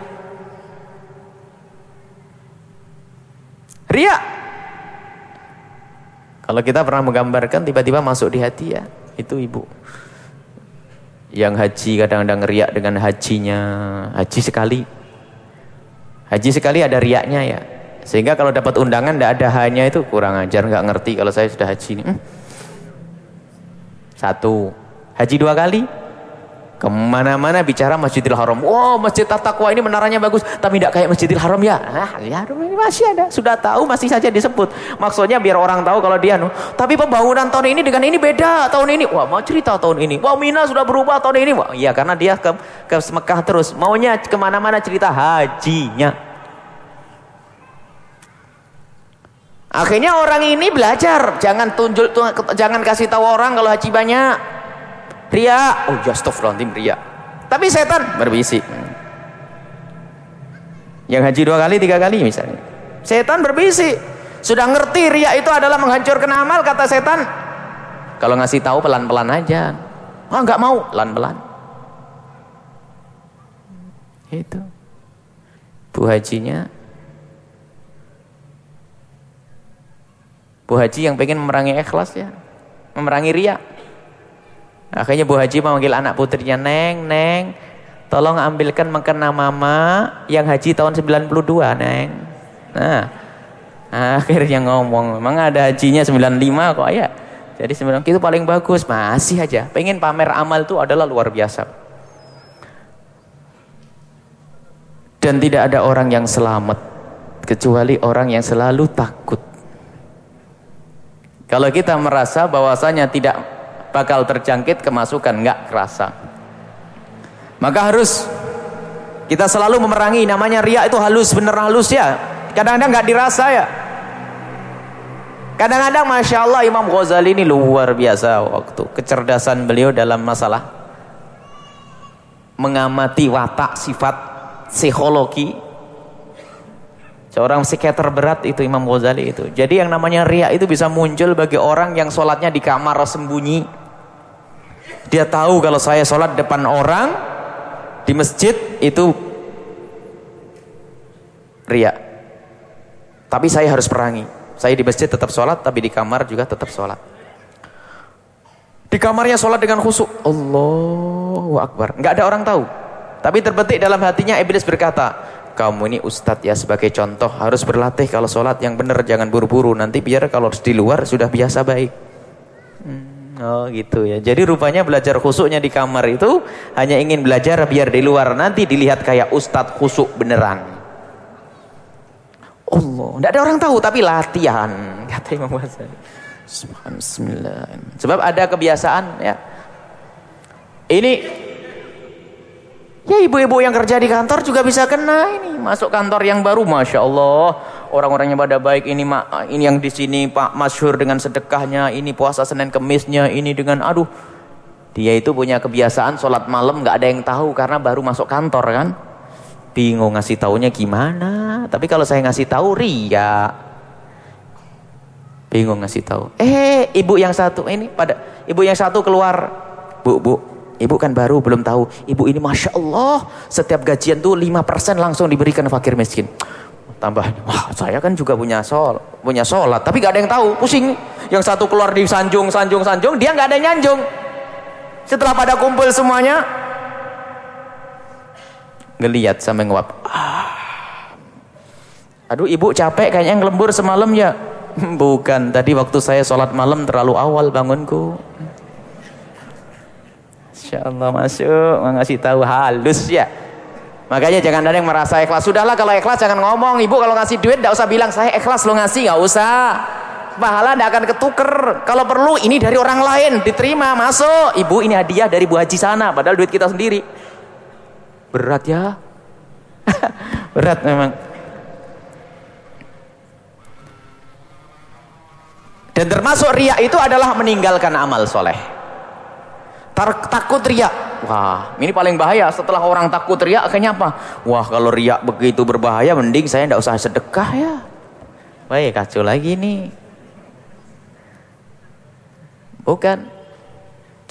Ria. Kalau kita pernah menggambarkan tiba-tiba masuk di hati ya, itu ibu. Yang haji kadang-kadang riak dengan hajinya, haji sekali. Haji sekali ada riaknya ya. Sehingga kalau dapat undangan tidak ada hanya itu kurang ajar, nggak ngerti kalau saya sudah haji. Hmm. Satu, haji dua kali, Ke mana-mana bicara Masjidil Haram. Wow, Masjid Tatakwa ini menaranya bagus, tapi tidak kayak Masjidil Haram ya. Nah, ya masih ada. Sudah tahu masih saja disebut. Maksudnya biar orang tahu kalau dia. Tapi pembangunan tahun ini dengan ini beda. Tahun ini, wah mau cerita tahun ini. Wah Mina sudah berubah tahun ini. Wah, iya karena dia ke, ke Mekah terus. Maunya ke mana-mana cerita hajinya. Akhirnya orang ini belajar. Jangan tunjuk, jangan kasih tahu orang kalau haji banyak. Ria, oh ya astagfirullahaladzim ria. Tapi setan berbisik. Yang haji dua kali, tiga kali misalnya. Setan berbisik. Sudah ngerti ria itu adalah menghancurkan amal kata setan. Kalau ngasih tahu pelan-pelan aja. Ah oh, nggak mau, pelan-pelan. Itu. Bu hajinya Bu haji yang pengen memerangi ikhlas ya. Memerangi ria. Akhirnya Bu Haji memanggil anak putrinya, Neng, Neng, tolong ambilkan mengkena mama yang haji tahun 92, Neng. Nah, akhirnya ngomong, memang ada hajinya 95 kok ya. Jadi 90 itu paling bagus, masih aja. Pengen pamer amal itu adalah luar biasa. Dan tidak ada orang yang selamat kecuali orang yang selalu takut. Kalau kita merasa bahwasanya tidak bakal terjangkit kemasukan nggak kerasa maka harus kita selalu memerangi namanya riak itu halus bener halus ya kadang-kadang nggak dirasa ya kadang-kadang Masya Allah Imam Ghazali ini luar biasa waktu kecerdasan beliau dalam masalah mengamati watak sifat psikologi Seorang psikiater berat itu Imam Ghazali itu. Jadi yang namanya riak itu bisa muncul bagi orang yang sholatnya di kamar sembunyi. Dia tahu kalau saya sholat depan orang di masjid itu ria. Tapi saya harus perangi. Saya di masjid tetap sholat, tapi di kamar juga tetap sholat. Di kamarnya sholat dengan khusuk. Allahu Akbar. Nggak ada orang tahu. Tapi terbetik dalam hatinya iblis berkata, kamu ini ustadz ya sebagai contoh harus berlatih kalau sholat yang benar jangan buru-buru nanti biar kalau di luar sudah biasa baik. Oh gitu ya. Jadi rupanya belajar khusuknya di kamar itu hanya ingin belajar biar di luar nanti dilihat kayak ustadz khusuk beneran. Allah, tidak ada orang tahu tapi latihan kata Imam Ghazali. Bismillah. Sebab ada kebiasaan ya. Ini ya ibu-ibu yang kerja di kantor juga bisa kena ini masuk kantor yang baru, masya Allah orang-orangnya pada baik ini mak ini yang di sini Pak masyhur dengan sedekahnya ini puasa Senin Kemisnya ini dengan aduh. Dia itu punya kebiasaan sholat malam nggak ada yang tahu karena baru masuk kantor kan? Bingung ngasih taunya gimana? Tapi kalau saya ngasih tahu ria. Bingung ngasih tahu. Eh ibu yang satu ini pada ibu yang satu keluar. Bu bu ibu kan baru belum tahu. Ibu ini masya Allah setiap gajian tuh 5% langsung diberikan fakir miskin tambahnya wah saya kan juga punya sol punya sholat tapi gak ada yang tahu. Pusing. Yang satu keluar di sanjung sanjung sanjung dia gak ada yang nyanjung. Setelah pada kumpul semuanya ngeliat sampai nguap ah, Aduh ibu capek kayaknya ngelembur semalam ya. Bukan, tadi waktu saya sholat malam terlalu awal bangunku. Insya Allah masuk, ngasih tahu halus ya. Makanya jangan ada yang merasa ikhlas. Sudahlah kalau ikhlas jangan ngomong. Ibu kalau ngasih duit tidak usah bilang saya ikhlas lo ngasih, nggak usah. Pahala tidak akan ketuker. Kalau perlu ini dari orang lain diterima masuk. Ibu ini hadiah dari Bu Haji sana, padahal duit kita sendiri. Berat ya. Berat memang. Dan termasuk riak itu adalah meninggalkan amal soleh. Takut riak. Wah, ini paling bahaya. Setelah orang takut riak, akhirnya apa? Wah, kalau riak begitu berbahaya, mending saya tidak usah sedekah ya. Baik, kacau lagi nih. Bukan.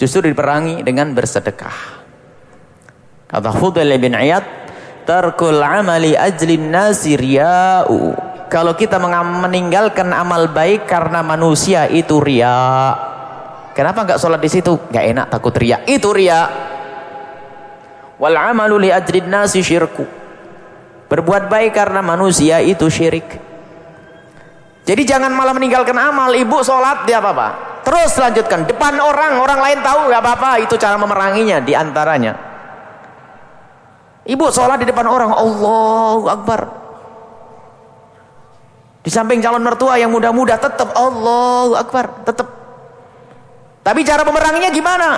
Justru diperangi dengan bersedekah. Kata Fudail bin Iyad, tarkul amali ajlin nasi riya'u kalau kita meninggalkan amal baik karena manusia itu ria. Kenapa enggak sholat di situ? Enggak enak takut ria. Itu ria. Wal amalu li ajrin nasi syirku. Berbuat baik karena manusia itu syirik. Jadi jangan malah meninggalkan amal. Ibu sholat dia apa-apa. Terus lanjutkan. Depan orang, orang lain tahu enggak apa-apa. Itu cara memeranginya di antaranya. Ibu sholat di depan orang. Allahu Akbar. Di samping calon mertua yang muda-muda tetap Allahu Akbar, tetap. Tapi cara pemeranginya gimana?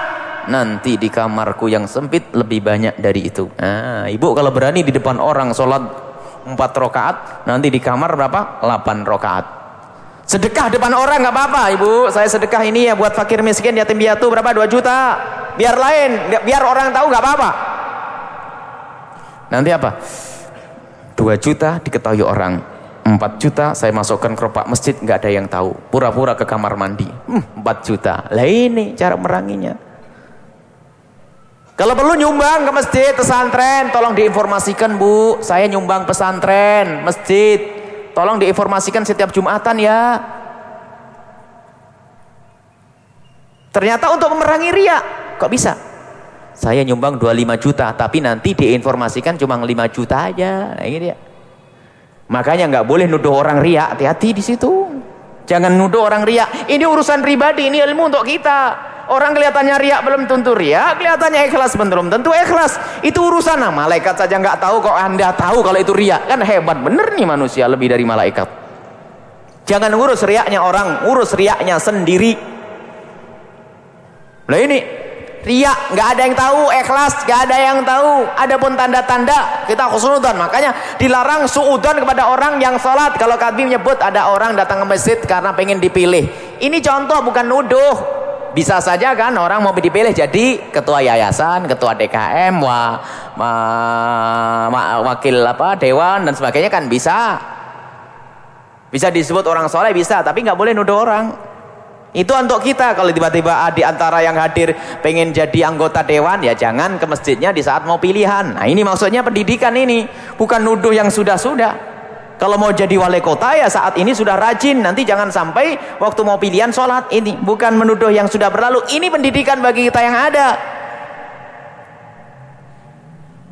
Nanti di kamarku yang sempit lebih banyak dari itu. Nah, ibu kalau berani di depan orang sholat empat rakaat, nanti di kamar berapa? 8 rakaat. Sedekah depan orang nggak apa-apa, ibu. Saya sedekah ini ya buat fakir miskin, yatim piatu berapa? 2 juta. Biar lain, biar orang tahu nggak apa-apa. Nanti apa? 2 juta diketahui orang 4 juta saya masukkan ke masjid nggak ada yang tahu. Pura-pura ke kamar mandi. Hmm, 4 juta. Lah ini cara meranginya. Kalau perlu nyumbang ke masjid pesantren tolong diinformasikan bu. Saya nyumbang pesantren masjid. Tolong diinformasikan setiap jumatan ya. Ternyata untuk memerangi ria kok bisa? Saya nyumbang 25 juta tapi nanti diinformasikan cuma 5 juta aja. Nah, ini dia Makanya nggak boleh nuduh orang riak, hati-hati di situ. Jangan nuduh orang riak. Ini urusan pribadi, ini ilmu untuk kita. Orang kelihatannya riak belum tentu riak, kelihatannya ikhlas belum tentu ikhlas. Itu urusan nah, malaikat saja nggak tahu kok Anda tahu kalau itu riak. Kan hebat bener nih manusia lebih dari malaikat. Jangan urus riaknya orang, urus riaknya sendiri. Nah ini Riak, nggak ada yang tahu, ikhlas, nggak ada yang tahu. Adapun tanda-tanda kita khusnudan, makanya dilarang suudan kepada orang yang sholat. Kalau kami menyebut ada orang datang ke masjid karena pengen dipilih. Ini contoh bukan nuduh. Bisa saja kan orang mau dipilih jadi ketua yayasan, ketua DKM, wa, ma, ma, wakil apa dewan dan sebagainya kan bisa. Bisa disebut orang soleh bisa, tapi nggak boleh nuduh orang. Itu untuk kita kalau tiba-tiba di antara yang hadir pengen jadi anggota dewan ya jangan ke masjidnya di saat mau pilihan. Nah ini maksudnya pendidikan ini bukan nuduh yang sudah-sudah. Kalau mau jadi wali kota ya saat ini sudah rajin. Nanti jangan sampai waktu mau pilihan sholat ini. Bukan menuduh yang sudah berlalu. Ini pendidikan bagi kita yang ada.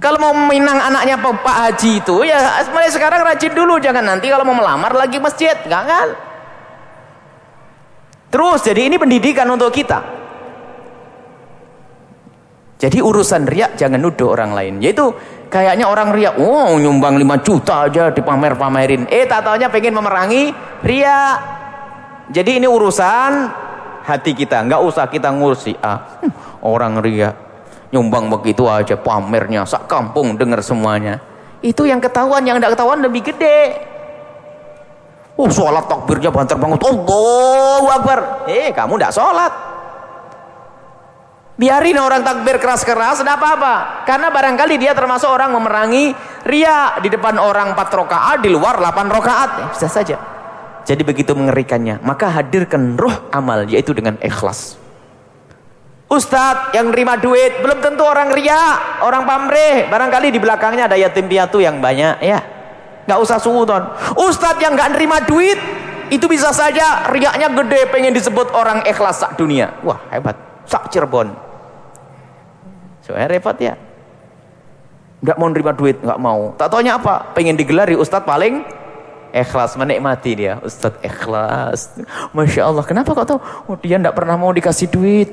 Kalau mau minang anaknya Pak Haji itu ya mulai sekarang rajin dulu. Jangan nanti kalau mau melamar lagi masjid. Enggak kan? Terus jadi ini pendidikan untuk kita. Jadi urusan riak jangan nuduh orang lain. Yaitu kayaknya orang riak, oh nyumbang 5 juta aja dipamer-pamerin. Eh tak taunya pengen memerangi riak. Jadi ini urusan hati kita, nggak usah kita ngurusi ah. Hmm, orang riak nyumbang begitu aja pamernya sak kampung dengar semuanya. Itu yang ketahuan, yang tidak ketahuan lebih gede. Oh sholat takbirnya banter banget. Allahu Akbar. Eh kamu tidak sholat. Biarin orang takbir keras-keras, tidak apa-apa. Karena barangkali dia termasuk orang memerangi ria di depan orang 4 rokaat, di luar 8 rokaat. Ya, bisa saja. Jadi begitu mengerikannya. Maka hadirkan roh amal, yaitu dengan ikhlas. Ustadz yang nerima duit, belum tentu orang ria, orang pamrih. Barangkali di belakangnya ada yatim piatu yang banyak. ya nggak usah suudon ustadz yang nggak nerima duit itu bisa saja riaknya gede pengen disebut orang ikhlas sak dunia wah hebat sak Cirebon soalnya repot ya nggak mau nerima duit nggak mau tak taunya apa pengen digelari ustadz paling Ikhlas menikmati dia. Ustaz ikhlas. Masya Allah. Kenapa kok tahu? Oh, dia tidak pernah mau dikasih duit.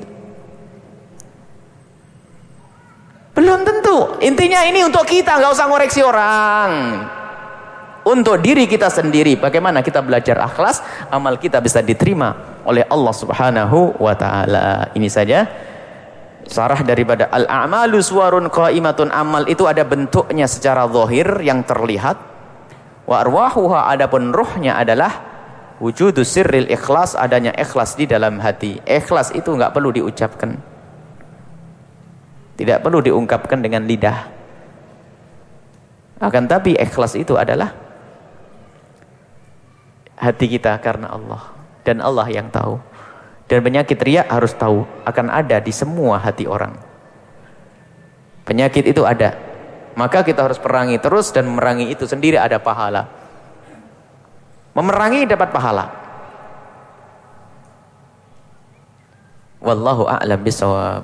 Belum tentu. Intinya ini untuk kita, nggak usah ngoreksi orang. Untuk diri kita sendiri, bagaimana kita belajar akhlas, amal kita bisa diterima oleh Allah Subhanahu wa taala. Ini saja sarah daripada al-a'malu suwarun qaimatun amal itu ada bentuknya secara zahir yang terlihat Wa arwahuha adapun ruhnya adalah wujudus sirril ikhlas adanya ikhlas di dalam hati. Ikhlas itu enggak perlu diucapkan. Tidak perlu diungkapkan dengan lidah. Akan tapi ikhlas itu adalah hati kita karena Allah dan Allah yang tahu. Dan penyakit riak harus tahu akan ada di semua hati orang. Penyakit itu ada maka kita harus perangi terus dan memerangi itu sendiri ada pahala. Memerangi dapat pahala. Wallahu a'lam bisawab.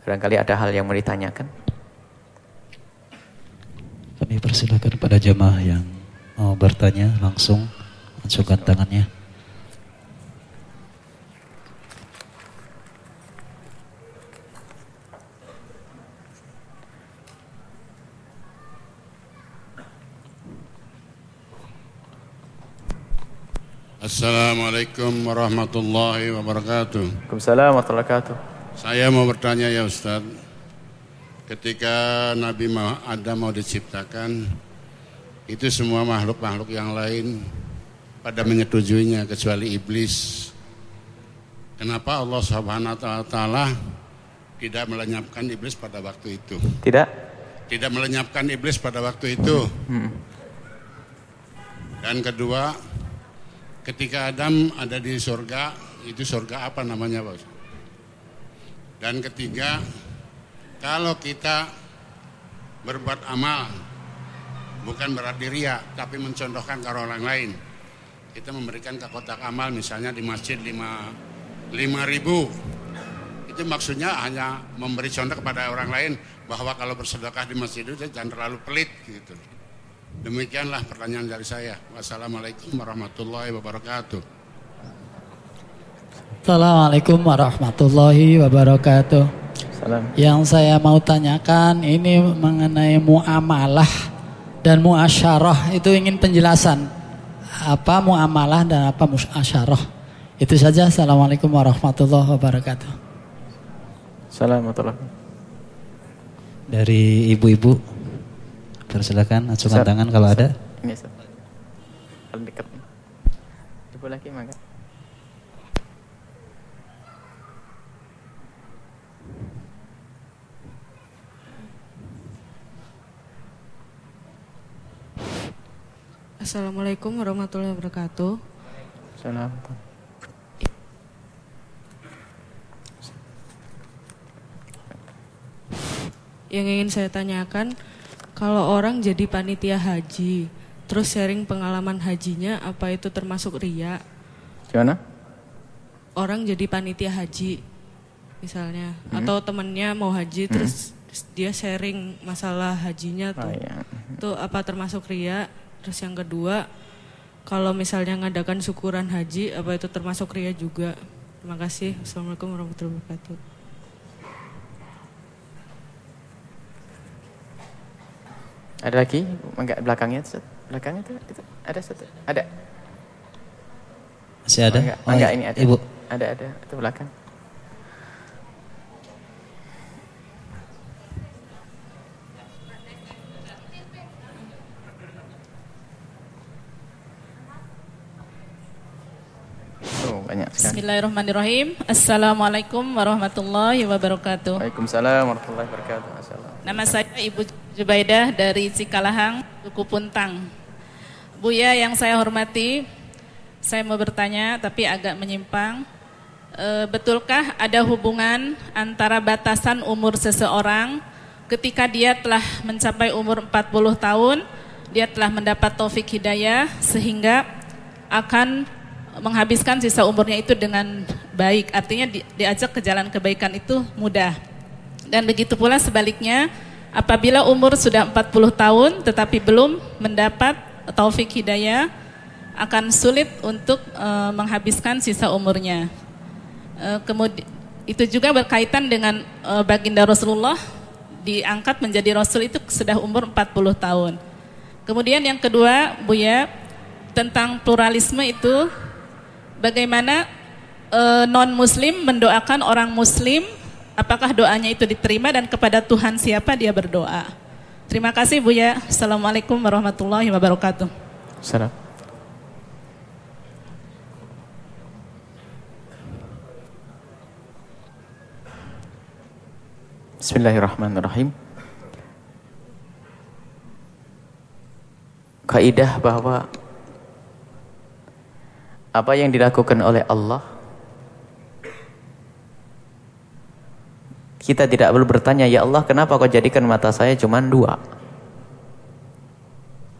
Barangkali ada hal yang mau ditanyakan. Kami persilakan pada jemaah yang mau bertanya langsung masukkan tangannya. Assalamualaikum warahmatullahi wabarakatuh. Waalaikumsalam warahmatullahi wabarakatuh. Saya mau bertanya ya Ustaz. Ketika Nabi Adam mau diciptakan, itu semua makhluk-makhluk yang lain pada menyetujuinya kecuali iblis. Kenapa Allah Subhanahu wa taala tidak melenyapkan iblis pada waktu itu? Tidak? Tidak melenyapkan iblis pada waktu itu. Hmm. Dan kedua, ketika Adam ada di surga, itu surga apa namanya Pak? Dan ketiga, kalau kita berbuat amal, bukan berarti ria, tapi mencontohkan ke orang lain. Kita memberikan ke kotak amal, misalnya di masjid lima, lima ribu. Itu maksudnya hanya memberi contoh kepada orang lain, bahwa kalau bersedekah di masjid itu jangan terlalu pelit gitu. Demikianlah pertanyaan dari saya. Wassalamualaikum warahmatullahi wabarakatuh. Assalamualaikum warahmatullahi wabarakatuh. Salam. Yang saya mau tanyakan ini mengenai muamalah dan muasyarah itu ingin penjelasan apa muamalah dan apa muasyarah. Itu saja. Assalamualaikum warahmatullahi wabarakatuh. Assalamualaikum. Dari ibu-ibu Persilakan acungkan tangan kalau ada. Ini Paling dekat. Coba lagi mangga. Assalamualaikum warahmatullahi wabarakatuh. Assalamualaikum. Yang ingin saya tanyakan, kalau orang jadi panitia haji, terus sharing pengalaman hajinya, apa itu termasuk ria? Gimana? Orang jadi panitia haji, misalnya, hmm. atau temennya mau haji, hmm. terus dia sharing masalah hajinya tuh, oh, iya. itu apa termasuk ria? Terus yang kedua, kalau misalnya ngadakan syukuran haji, apa itu termasuk ria juga? Terima kasih. Assalamualaikum warahmatullahi wabarakatuh. Ada lagi? Enggak belakangnya. Belakangnya itu, itu ada satu. Ada. Masih ada? Oh, enggak, oh, enggak ini ada. Ibu. Ada ada itu belakang. Oh, Bismillahirrahmanirrahim. Assalamualaikum warahmatullahi wabarakatuh. Waalaikumsalam warahmatullahi wabarakatuh. Assalamualaikum. Nama saya Ibu Jubaidah dari Cikalahang, Suku Puntang. Buya yang saya hormati, saya mau bertanya tapi agak menyimpang. E, betulkah ada hubungan antara batasan umur seseorang ketika dia telah mencapai umur 40 tahun, dia telah mendapat taufik hidayah sehingga akan menghabiskan sisa umurnya itu dengan baik. Artinya di, diajak ke jalan kebaikan itu mudah. Dan begitu pula sebaliknya, Apabila umur sudah 40 tahun tetapi belum mendapat taufik hidayah akan sulit untuk uh, menghabiskan sisa umurnya. Uh, kemudian itu juga berkaitan dengan uh, baginda Rasulullah diangkat menjadi rasul itu sudah umur 40 tahun. Kemudian yang kedua, Buya, tentang pluralisme itu bagaimana uh, non muslim mendoakan orang muslim apakah doanya itu diterima dan kepada Tuhan siapa dia berdoa. Terima kasih Bu ya. Assalamualaikum warahmatullahi wabarakatuh. Salam. Bismillahirrahmanirrahim. Kaidah bahwa apa yang dilakukan oleh Allah Kita tidak perlu bertanya, ya Allah kenapa kau jadikan mata saya cuma dua?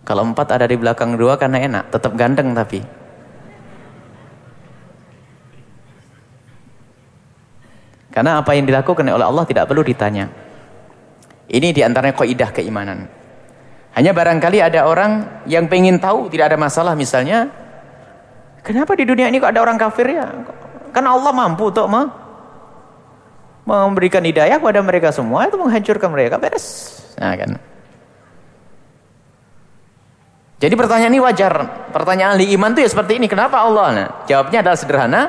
Kalau empat ada di belakang dua karena enak, tetap ganteng tapi. Karena apa yang dilakukan oleh Allah tidak perlu ditanya. Ini di antaranya kaidah keimanan. Hanya barangkali ada orang yang pengen tahu, tidak ada masalah misalnya. Kenapa di dunia ini kok ada orang kafir ya? Karena Allah mampu untuk memberikan hidayah kepada mereka semua itu menghancurkan mereka. Beres. Nah kan. Jadi pertanyaan ini wajar. Pertanyaan ahli iman itu ya seperti ini. Kenapa Allah? Nah, jawabnya adalah sederhana.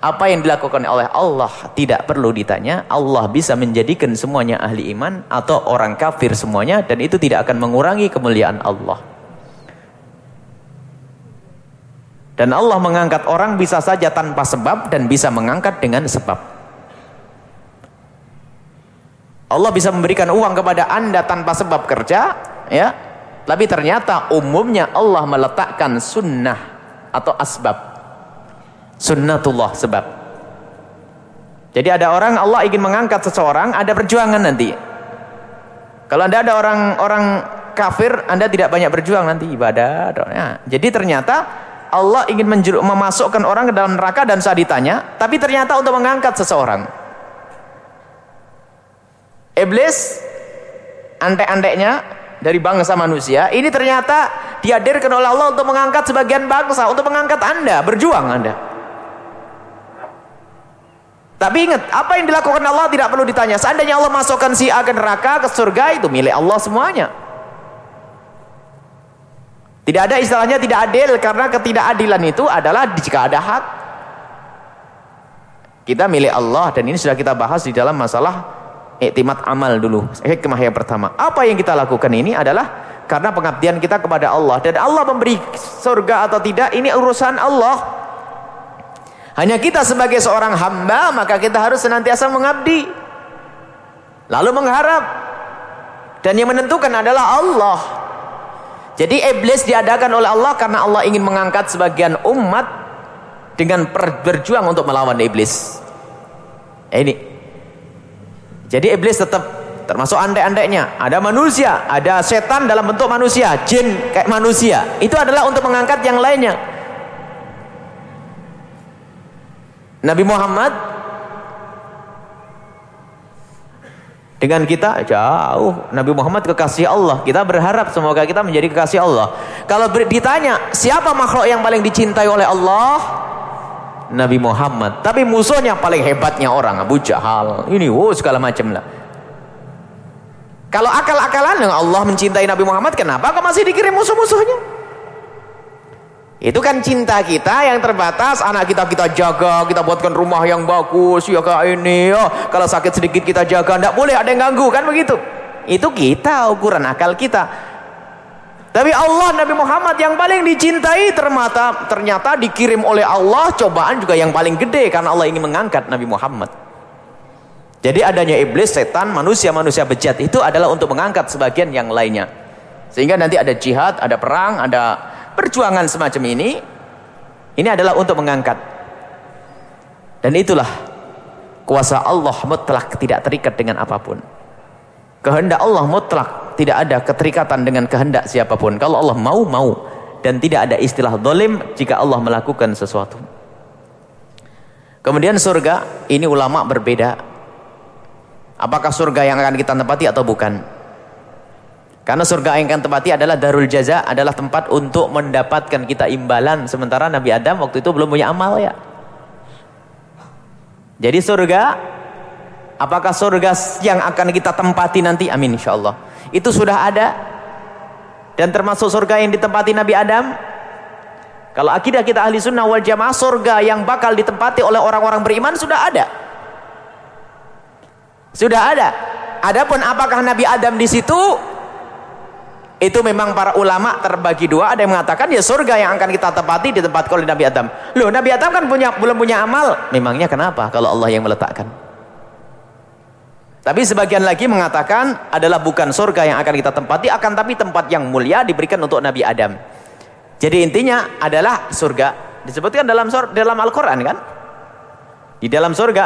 Apa yang dilakukan oleh Allah tidak perlu ditanya. Allah bisa menjadikan semuanya ahli iman atau orang kafir semuanya dan itu tidak akan mengurangi kemuliaan Allah dan Allah mengangkat orang bisa saja tanpa sebab dan bisa mengangkat dengan sebab. Allah bisa memberikan uang kepada anda tanpa sebab kerja ya. Tapi ternyata umumnya Allah meletakkan sunnah atau asbab. Sunnatullah sebab. Jadi ada orang Allah ingin mengangkat seseorang ada perjuangan nanti. Kalau anda ada orang-orang kafir anda tidak banyak berjuang nanti ibadah ya. jadi ternyata Allah ingin memasukkan orang ke dalam neraka dan saat ditanya tapi ternyata untuk mengangkat seseorang. Iblis antek-anteknya dari bangsa manusia ini ternyata dihadirkan oleh Allah untuk mengangkat sebagian bangsa untuk mengangkat anda berjuang anda. Tapi ingat apa yang dilakukan Allah tidak perlu ditanya. Seandainya Allah masukkan si A ke neraka ke surga itu milik Allah semuanya tidak ada istilahnya tidak adil karena ketidakadilan itu adalah jika ada hak kita milik Allah dan ini sudah kita bahas di dalam masalah iktimat amal dulu. Hikmah yang pertama. Apa yang kita lakukan ini adalah karena pengabdian kita kepada Allah dan Allah memberi surga atau tidak ini urusan Allah. Hanya kita sebagai seorang hamba maka kita harus senantiasa mengabdi. Lalu mengharap. Dan yang menentukan adalah Allah. Jadi iblis diadakan oleh Allah karena Allah ingin mengangkat sebagian umat dengan berjuang untuk melawan iblis. Ini jadi iblis tetap termasuk andai-andainya. Ada manusia, ada setan dalam bentuk manusia, jin kayak manusia. Itu adalah untuk mengangkat yang lainnya. Nabi Muhammad dengan kita jauh Nabi Muhammad kekasih Allah kita berharap semoga kita menjadi kekasih Allah kalau ditanya siapa makhluk yang paling dicintai oleh Allah Nabi Muhammad. Tapi musuhnya paling hebatnya orang Abu Jahal. Ini oh segala macam lah. Kalau akal-akalan Allah mencintai Nabi Muhammad, kenapa kok masih dikirim musuh-musuhnya? Itu kan cinta kita yang terbatas, anak kita kita jaga, kita buatkan rumah yang bagus, ya kayak ini, ya. Kalau sakit sedikit kita jaga, tidak boleh ada yang ganggu, kan begitu. Itu kita ukuran akal kita. Tapi Allah Nabi Muhammad yang paling dicintai ternyata ternyata dikirim oleh Allah cobaan juga yang paling gede karena Allah ingin mengangkat Nabi Muhammad. Jadi adanya iblis, setan, manusia-manusia bejat itu adalah untuk mengangkat sebagian yang lainnya. Sehingga nanti ada jihad, ada perang, ada perjuangan semacam ini. Ini adalah untuk mengangkat. Dan itulah kuasa Allah mutlak tidak terikat dengan apa pun. Kehendak Allah mutlak tidak ada keterikatan dengan kehendak siapa pun. Kalau Allah mau, mau. Dan tidak ada istilah dolim jika Allah melakukan sesuatu. Kemudian surga, ini ulama berbeda. Apakah surga yang akan kita tempati atau bukan? Karena surga yang akan tempati adalah darul jaza, adalah tempat untuk mendapatkan kita imbalan. Sementara Nabi Adam waktu itu belum punya amal ya. Jadi surga, apakah surga yang akan kita tempati nanti? Amin insya Allah. Itu sudah ada. Dan termasuk surga yang ditempati Nabi Adam. Kalau akidah kita ahli sunnah wal jamaah, surga yang bakal ditempati oleh orang-orang beriman sudah ada. Sudah ada. Adapun apakah Nabi Adam di situ? Itu memang para ulama terbagi dua. Ada yang mengatakan ya surga yang akan kita tepati di tempat oleh Nabi Adam. Loh Nabi Adam kan punya belum punya amal. Memangnya kenapa kalau Allah yang meletakkan? Tapi sebagian lagi mengatakan adalah bukan surga yang akan kita tempati, akan tapi tempat yang mulia diberikan untuk Nabi Adam. Jadi intinya adalah surga. Disebutkan dalam dalam Al-Quran kan? Di dalam surga.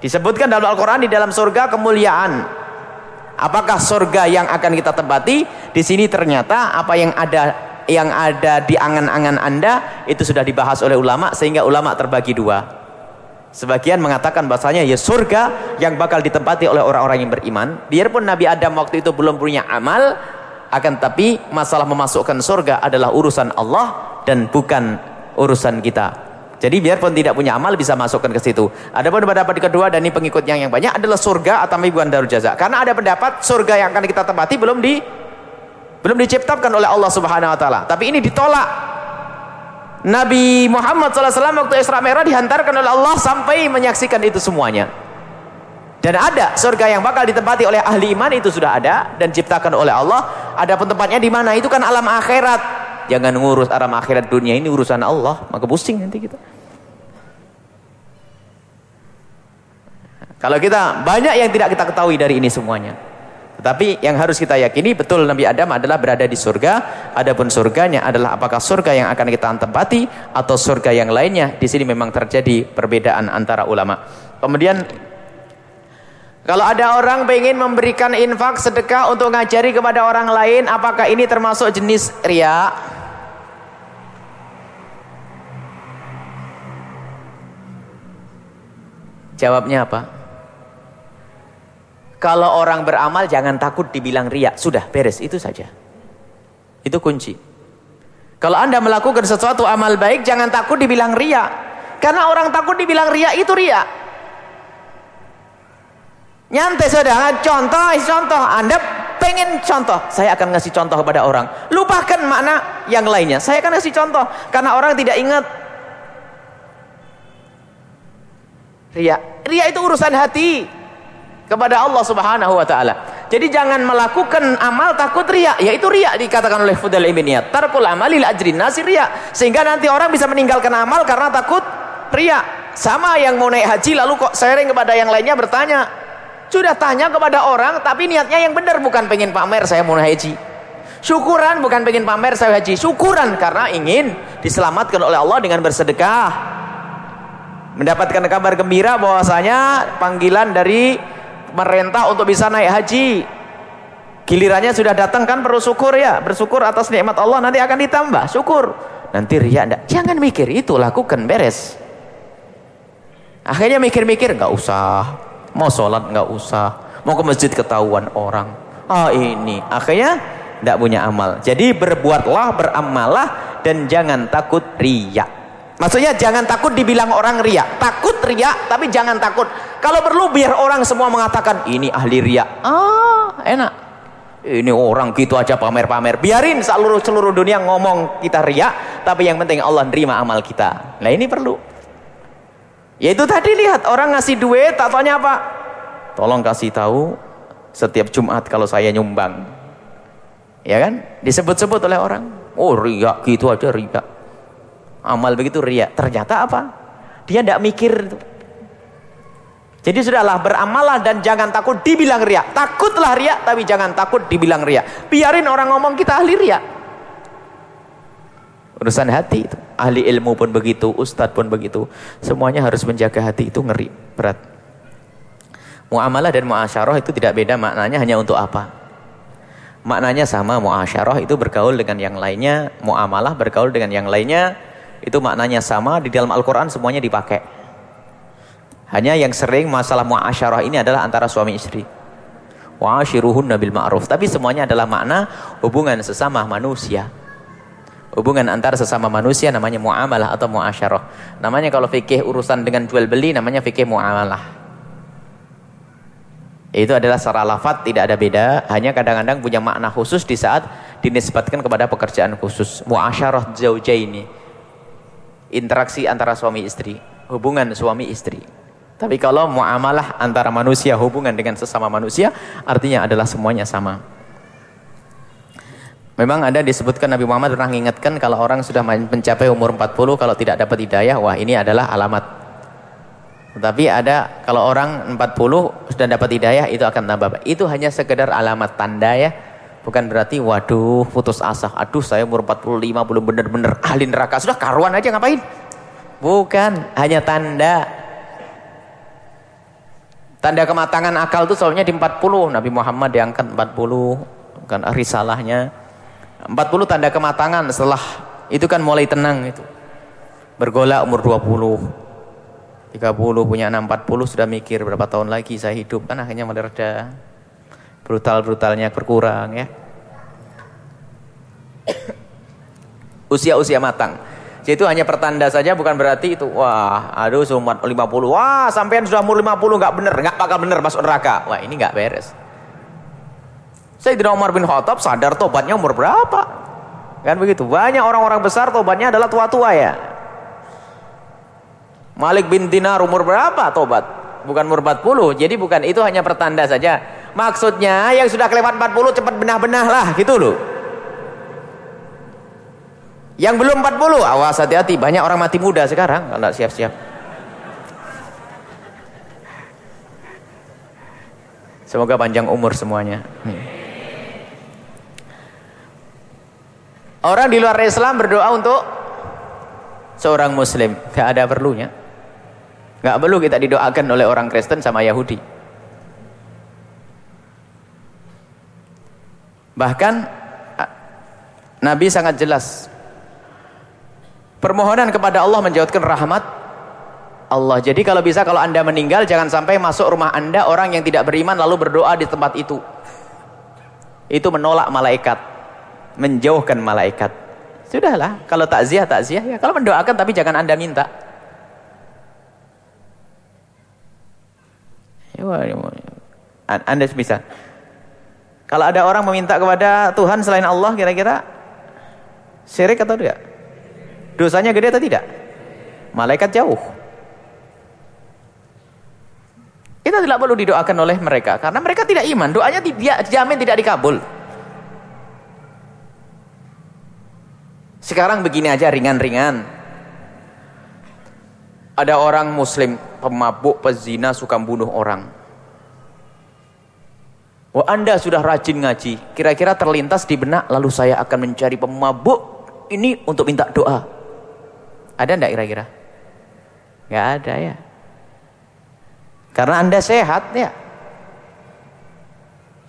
Disebutkan dalam Al-Quran di dalam surga kemuliaan. Apakah surga yang akan kita tempati? Di sini ternyata apa yang ada yang ada di angan-angan Anda itu sudah dibahas oleh ulama sehingga ulama terbagi dua. Sebagian mengatakan bahasanya ya surga yang bakal ditempati oleh orang-orang yang beriman. Biarpun Nabi Adam waktu itu belum punya amal, akan tapi masalah memasukkan surga adalah urusan Allah dan bukan urusan kita. Jadi biarpun tidak punya amal bisa masukkan ke situ. Ada pun pendapat kedua dan ini pengikut yang yang banyak adalah surga atau bukan darul jaza. Karena ada pendapat surga yang akan kita tempati belum di belum diciptakan oleh Allah Subhanahu wa taala. Tapi ini ditolak Nabi Muhammad SAW waktu Isra Mi'raj dihantarkan oleh Allah sampai menyaksikan itu semuanya. Dan ada surga yang bakal ditempati oleh ahli iman itu sudah ada dan diciptakan oleh Allah. Ada pun tempatnya di mana? Itu kan alam akhirat. Jangan ngurus alam akhirat dunia ini urusan Allah, maka pusing nanti kita. Kalau kita banyak yang tidak kita ketahui dari ini semuanya. Tetapi yang harus kita yakini betul Nabi Adam adalah berada di surga. Adapun surganya adalah apakah surga yang akan kita tempati atau surga yang lainnya. Di sini memang terjadi perbedaan antara ulama. Kemudian kalau ada orang ingin memberikan infak sedekah untuk ngajari kepada orang lain, apakah ini termasuk jenis ria? Jawabnya apa? Kalau orang beramal jangan takut dibilang riak. Sudah beres itu saja. Itu kunci. Kalau anda melakukan sesuatu amal baik jangan takut dibilang riak. Karena orang takut dibilang riak itu riak. Nyantai saudara. Contoh, contoh. Anda pengen contoh. Saya akan ngasih contoh kepada orang. Lupakan makna yang lainnya. Saya akan ngasih contoh. Karena orang tidak ingat. Riak. Riak itu urusan hati kepada Allah Subhanahu wa taala. Jadi jangan melakukan amal takut riya, yaitu riya dikatakan oleh Fudail bin Iyad. Tarkul amali lil ajrin nasi riya. Sehingga nanti orang bisa meninggalkan amal karena takut riya. Sama yang mau naik haji lalu kok sharing kepada yang lainnya bertanya. Sudah tanya kepada orang tapi niatnya yang benar bukan pengen pamer saya mau naik haji. Syukuran bukan pengen pamer saya haji. Syukuran karena ingin diselamatkan oleh Allah dengan bersedekah. Mendapatkan kabar gembira bahwasanya panggilan dari merentah untuk bisa naik haji. Gilirannya sudah datang kan perlu syukur ya. Bersyukur atas nikmat Allah nanti akan ditambah syukur. Nanti ria enggak jangan mikir itu lakukan beres. Akhirnya mikir-mikir nggak usah. Mau sholat nggak usah. Mau ke masjid ketahuan orang. Ah ini. Akhirnya tidak punya amal. Jadi berbuatlah beramalah dan jangan takut riak. Maksudnya jangan takut dibilang orang ria. Takut ria, tapi jangan takut. Kalau perlu biar orang semua mengatakan ini ahli ria. Ah, enak. Ini orang gitu aja pamer-pamer. Biarin seluruh seluruh dunia ngomong kita ria, tapi yang penting Allah nerima amal kita. Nah ini perlu. Ya itu tadi lihat orang ngasih duit, tak tanya apa? Tolong kasih tahu setiap Jumat kalau saya nyumbang. Ya kan? Disebut-sebut oleh orang. Oh ria gitu aja ria amal begitu ria ternyata apa dia tidak mikir jadi sudahlah beramalah dan jangan takut dibilang ria takutlah ria tapi jangan takut dibilang ria biarin orang ngomong kita ahli ria urusan hati itu. Ahli ilmu pun begitu ustadz pun begitu. Semuanya harus menjaga hati itu ngeri berat. Muamalah dan muasyarah itu tidak beda maknanya hanya untuk apa? Maknanya sama muasyarah itu bergaul dengan yang lainnya muamalah bergaul dengan yang lainnya itu maknanya sama. Di dalam Al-Quran semuanya dipakai hanya yang sering masalah muasyarah ini adalah antara suami istri Wa'ashiruhunna bil ma'ruf. Tapi semuanya adalah makna hubungan sesama manusia. Hubungan antara sesama manusia namanya muamalah atau muasyarah. Namanya kalau fikih urusan dengan jual beli namanya fikih muamalah. Itu adalah secara lafat tidak ada beda, hanya kadang-kadang punya makna khusus di saat dinisbatkan kepada pekerjaan khusus. Muasyarah zaujaini. Interaksi antara suami istri, hubungan suami istri. Tapi kalau muamalah antara manusia, hubungan dengan sesama manusia, artinya adalah semuanya sama. Memang ada disebutkan Nabi Muhammad pernah mengingatkan kalau orang sudah mencapai umur 40 kalau tidak dapat hidayah, wah ini adalah alamat. Tapi ada kalau orang 40 sudah dapat hidayah itu akan tambah. Itu hanya sekedar alamat tanda ya. Bukan berarti waduh putus asa. Aduh saya umur 45 belum benar-benar ahli neraka. Sudah karuan aja ngapain? Bukan, hanya tanda Tanda kematangan akal itu soalnya di 40. Nabi Muhammad diangkat 40. Kan risalahnya. 40 tanda kematangan setelah itu kan mulai tenang itu. Bergolak umur 20. 30 punya 6 40 sudah mikir berapa tahun lagi saya hidup kan akhirnya mulai reda. Brutal-brutalnya berkurang ya. Usia-usia matang. Itu hanya pertanda saja bukan berarti itu wah aduh sumat 50 wah sampean sudah umur 50 nggak bener nggak bakal bener masuk neraka. Wah ini nggak beres. Sayyidina Umar bin Khattab sadar tobatnya umur berapa? Kan begitu. Banyak orang-orang besar tobatnya adalah tua-tua ya. Malik bin Dinar umur berapa tobat? Bukan umur 40 jadi bukan itu hanya pertanda saja. Maksudnya yang sudah kelewat 40 cepat benah-benah lah gitu loh yang belum 40, awas hati-hati. Banyak orang mati muda sekarang kalau siap-siap. Semoga panjang umur semuanya. Orang di luar Islam berdoa untuk seorang muslim. Gak ada perlunya. Gak perlu kita didoakan oleh orang Kristen sama Yahudi. Bahkan Nabi sangat jelas Permohonan kepada Allah menjauhkan rahmat Allah. Jadi kalau bisa kalau anda meninggal jangan sampai masuk rumah anda orang yang tidak beriman lalu berdoa di tempat itu. Itu menolak malaikat. Menjauhkan malaikat. Sudahlah. Kalau takziah, takziah. Ya. Kalau mendoakan tapi jangan anda minta. Anda bisa. Kalau ada orang meminta kepada Tuhan selain Allah kira-kira syirik atau tidak? Dosanya gede atau tidak? Malaikat jauh. Kita tidak perlu didoakan oleh mereka karena mereka tidak iman. Doanya tidak jamin tidak dikabul. Sekarang begini aja ringan-ringan. Ada orang muslim pemabuk, pezina, suka bunuh orang. Wah anda sudah rajin ngaji. Kira-kira terlintas di benak lalu saya akan mencari pemabuk ini untuk minta doa. Ada enggak kira-kira? Enggak ada ya. Karena Anda sehat ya.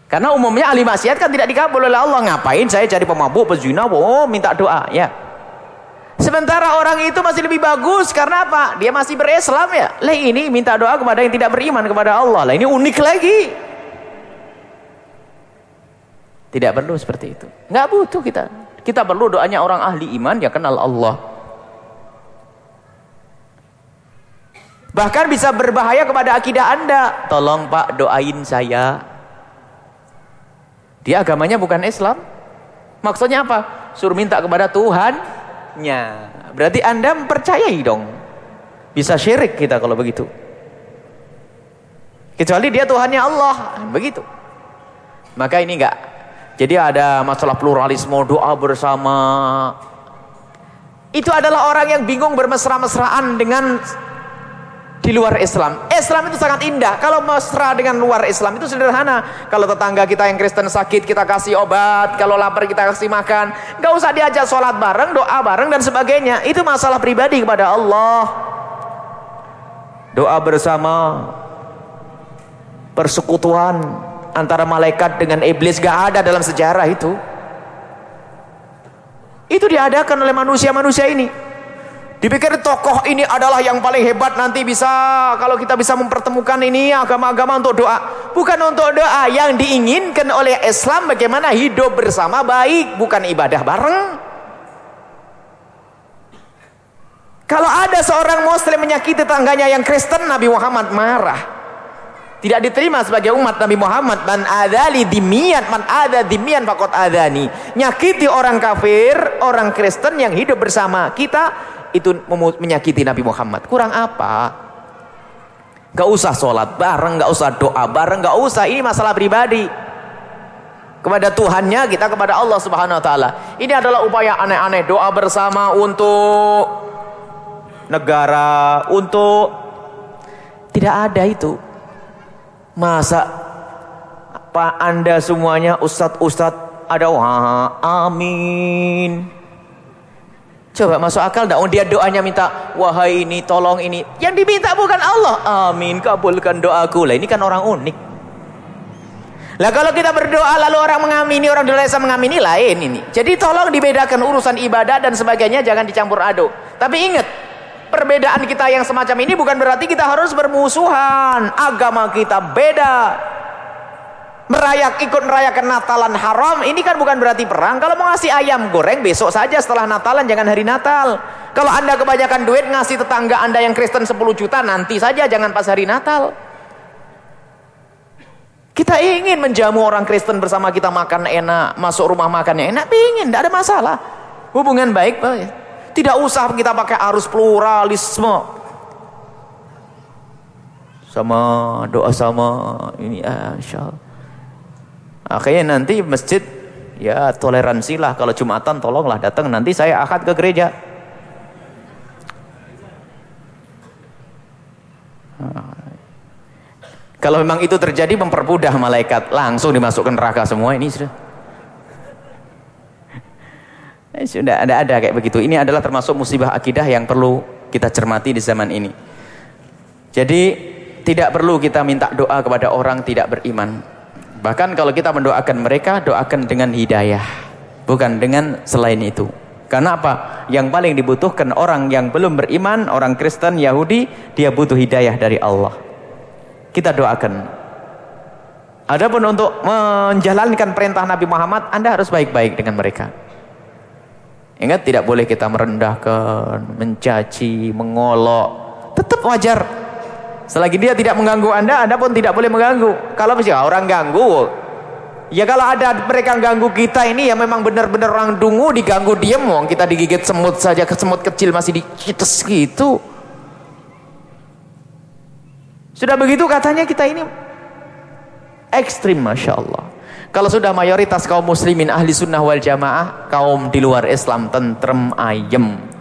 Karena umumnya ahli maksiat kan tidak dikabul oleh Allah. Ngapain saya cari pemabuk, pezina, oh minta doa ya. Sementara orang itu masih lebih bagus karena apa? Dia masih berislam ya. Lah ini minta doa kepada yang tidak beriman kepada Allah. Lah ini unik lagi. Tidak perlu seperti itu. Enggak butuh kita. Kita perlu doanya orang ahli iman yang kenal Allah. Bahkan bisa berbahaya kepada akidah anda. Tolong pak doain saya. Dia agamanya bukan Islam. Maksudnya apa? Suruh minta kepada Tuhannya. Berarti anda mempercayai dong. Bisa syirik kita kalau begitu. Kecuali dia Tuhannya Allah. Begitu. Maka ini enggak. Jadi ada masalah pluralisme doa bersama. Itu adalah orang yang bingung bermesra-mesraan dengan di luar Islam. Islam itu sangat indah. Kalau mesra dengan luar Islam itu sederhana. Kalau tetangga kita yang Kristen sakit, kita kasih obat. Kalau lapar, kita kasih makan. Gak usah diajak sholat bareng, doa bareng, dan sebagainya. Itu masalah pribadi kepada Allah. Doa bersama. Persekutuan antara malaikat dengan iblis. Gak ada dalam sejarah itu. Itu diadakan oleh manusia-manusia ini. Dipikir tokoh ini adalah yang paling hebat nanti bisa kalau kita bisa mempertemukan ini agama-agama untuk doa. Bukan untuk doa yang diinginkan oleh Islam bagaimana hidup bersama baik, bukan ibadah bareng. Kalau ada seorang muslim menyakiti tangganya yang Kristen, Nabi Muhammad marah. Tidak diterima sebagai umat Nabi Muhammad. Man adali dimian, man ada dimian fakot adani. Nyakiti orang kafir, orang Kristen yang hidup bersama kita, itu menyakiti Nabi Muhammad. Kurang apa? Gak usah sholat bareng, gak usah doa bareng, gak usah. Ini masalah pribadi. Kepada Tuhannya, kita kepada Allah subhanahu wa ta'ala. Ini adalah upaya aneh-aneh. Doa bersama untuk negara, untuk... Tidak ada itu. Masa Pak Anda semuanya ustadz-ustadz ada wah amin Coba masuk akal enggak? Oh, dia doanya minta, wahai ini, tolong ini. Yang diminta bukan Allah. Amin, kabulkan doaku. Lah ini kan orang unik. Lah kalau kita berdoa lalu orang mengamini, orang di desa mengamini lain ini. Jadi tolong dibedakan urusan ibadah dan sebagainya jangan dicampur aduk. Tapi ingat, perbedaan kita yang semacam ini bukan berarti kita harus bermusuhan. Agama kita beda merayak ikut merayakan Natalan haram ini kan bukan berarti perang. Kalau mau ngasih ayam goreng besok saja setelah Natalan jangan hari Natal. Kalau anda kebanyakan duit ngasih tetangga anda yang Kristen 10 juta nanti saja jangan pas hari Natal. Kita ingin menjamu orang Kristen bersama kita makan enak masuk rumah makannya enak ingin tidak ada masalah. Hubungan baik tidak usah kita pakai arus pluralisme. Sama doa sama ini ah, insya Akhirnya nanti masjid ya toleransilah kalau Jumatan tolonglah datang nanti saya akad ke gereja. Kalau memang itu terjadi mempermudah malaikat langsung dimasukkan neraka semua ini sudah. Eh, sudah ada ada kayak begitu. Ini adalah termasuk musibah akidah yang perlu kita cermati di zaman ini. Jadi tidak perlu kita minta doa kepada orang tidak beriman. Bahkan kalau kita mendoakan mereka, doakan dengan hidayah. Bukan dengan selain itu. Karena apa? Yang paling dibutuhkan orang yang belum beriman, orang Kristen, Yahudi, dia butuh hidayah dari Allah. Kita doakan. Adapun untuk menjalankan perintah Nabi Muhammad, Anda harus baik-baik dengan mereka. Ingat tidak boleh kita merendahkan, mencaci, mengolok. Tetap wajar Selagi dia tidak mengganggu anda, anda pun tidak boleh mengganggu. Kalau misalnya orang ganggu, ya kalau ada mereka ganggu kita ini ya memang benar-benar orang dungu diganggu diem, wong kita digigit semut saja, semut kecil masih dikites gitu. Sudah begitu katanya kita ini ekstrim Masya Allah. Kalau sudah mayoritas kaum muslimin ahli sunnah wal jamaah, kaum di luar Islam tentrem ayem.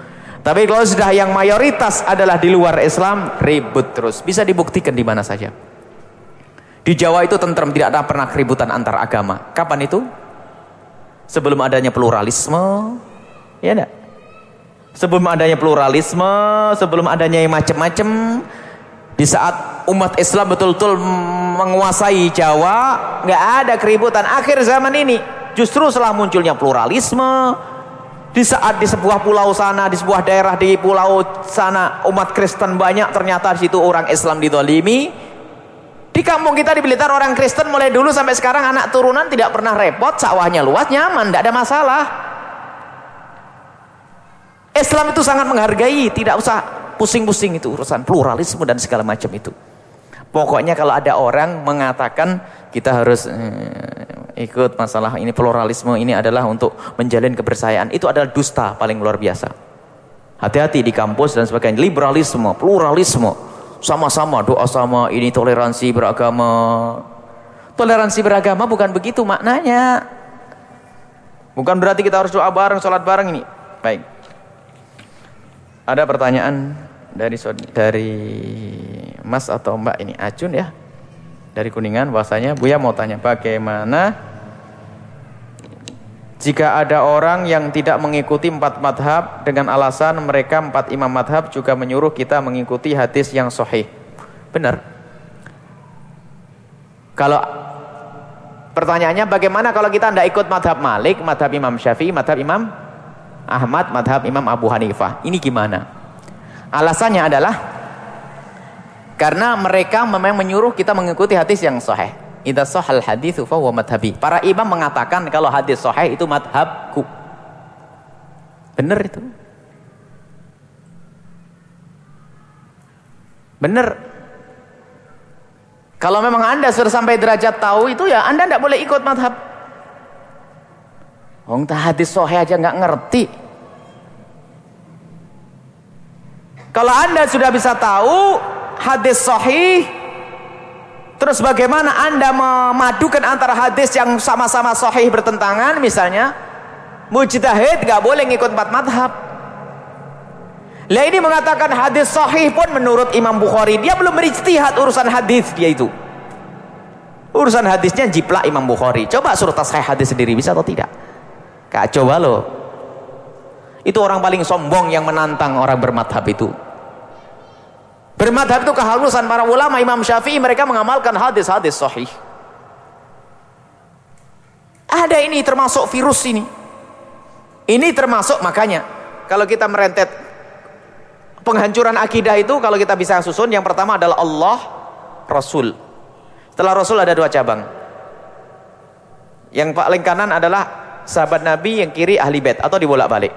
Tapi kalau sudah yang mayoritas adalah di luar Islam, ribut terus. Bisa dibuktikan di mana saja. Di Jawa itu tentrem, tidak ada pernah keributan antar agama. Kapan itu? Sebelum adanya pluralisme, ya enggak? Sebelum adanya pluralisme, sebelum adanya yang macam-macam, di saat umat Islam betul-betul menguasai Jawa, nggak ada keributan. Akhir zaman ini, justru setelah munculnya pluralisme, di saat di sebuah pulau sana, di sebuah daerah di pulau sana umat Kristen banyak, ternyata di situ orang Islam didolimi. Di kampung kita di Blitar orang Kristen mulai dulu sampai sekarang anak turunan tidak pernah repot, sawahnya luas, nyaman, tidak ada masalah. Islam itu sangat menghargai, tidak usah pusing-pusing itu urusan pluralisme dan segala macam itu. Pokoknya kalau ada orang mengatakan kita harus eh, ikut masalah ini. Pluralisme ini adalah untuk menjalin kebersayaan itu adalah dusta paling luar biasa. Hati-hati di kampus dan sebagainya. Liberalisme pluralisme. Sama-sama doa sama ini toleransi beragama. Toleransi beragama bukan begitu maknanya. Bukan berarti kita harus doa bareng sholat bareng ini. Baik. Ada pertanyaan dari dari Mas atau Mbak ini? Acun ya dari Kuningan bahasanya Buya mau tanya bagaimana jika ada orang yang tidak mengikuti empat madhab dengan alasan mereka empat imam madhab juga menyuruh kita mengikuti hadis yang sahih? Benar. Kalau pertanyaannya bagaimana kalau kita tidak ikut madhab Malik madhab Imam Syafi'i madhab Imam Ahmad madhab Imam Abu Hanifah? Ini gimana? Alasannya adalah karena mereka memang menyuruh kita mengikuti hadis yang sahih. Idza sahal haditsu fa madhabi. Para imam mengatakan kalau hadis sahih itu madhabku. Benar itu. Benar. Kalau memang Anda sudah sampai derajat tahu itu ya Anda tidak boleh ikut madhab. Wong hadis sahih aja nggak ngerti. Kalau Anda sudah bisa tahu hadis sahih terus bagaimana Anda memadukan antara hadis yang sama-sama sahih bertentangan misalnya mujtahid nggak boleh ngikut empat madhab. Lah ini mengatakan hadis sahih pun menurut Imam Bukhari dia belum berijtihad urusan hadis dia itu. Urusan hadisnya jiplak Imam Bukhari. Coba suruh tasahih hadis sendiri bisa atau tidak? Kak coba loh. Itu orang paling sombong yang menantang orang bermadhab itu. Bermadhab itu kehalusan para ulama Imam Syafi'i mereka mengamalkan hadis-hadis sahih. Ada ini termasuk virus ini. Ini termasuk makanya kalau kita merentet penghancuran akidah itu kalau kita bisa susun yang pertama adalah Allah, Rasul. Setelah Rasul ada dua cabang. Yang paling kanan adalah sahabat Nabi, yang kiri ahli bait atau dibolak-balik.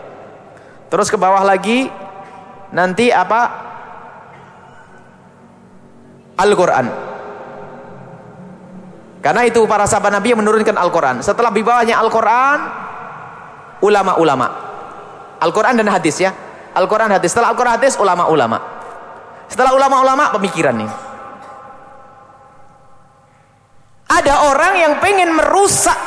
Terus ke bawah lagi nanti apa? Al-Quran. Karena itu para sahabat Nabi yang menurunkan Al-Quran. Setelah dibawanya Al-Quran, ulama-ulama. Al-Quran dan hadis ya. Al-Quran hadis. Setelah Al-Quran hadis, ulama-ulama. Setelah ulama-ulama, pemikiran nih. Ada orang yang pengen merusak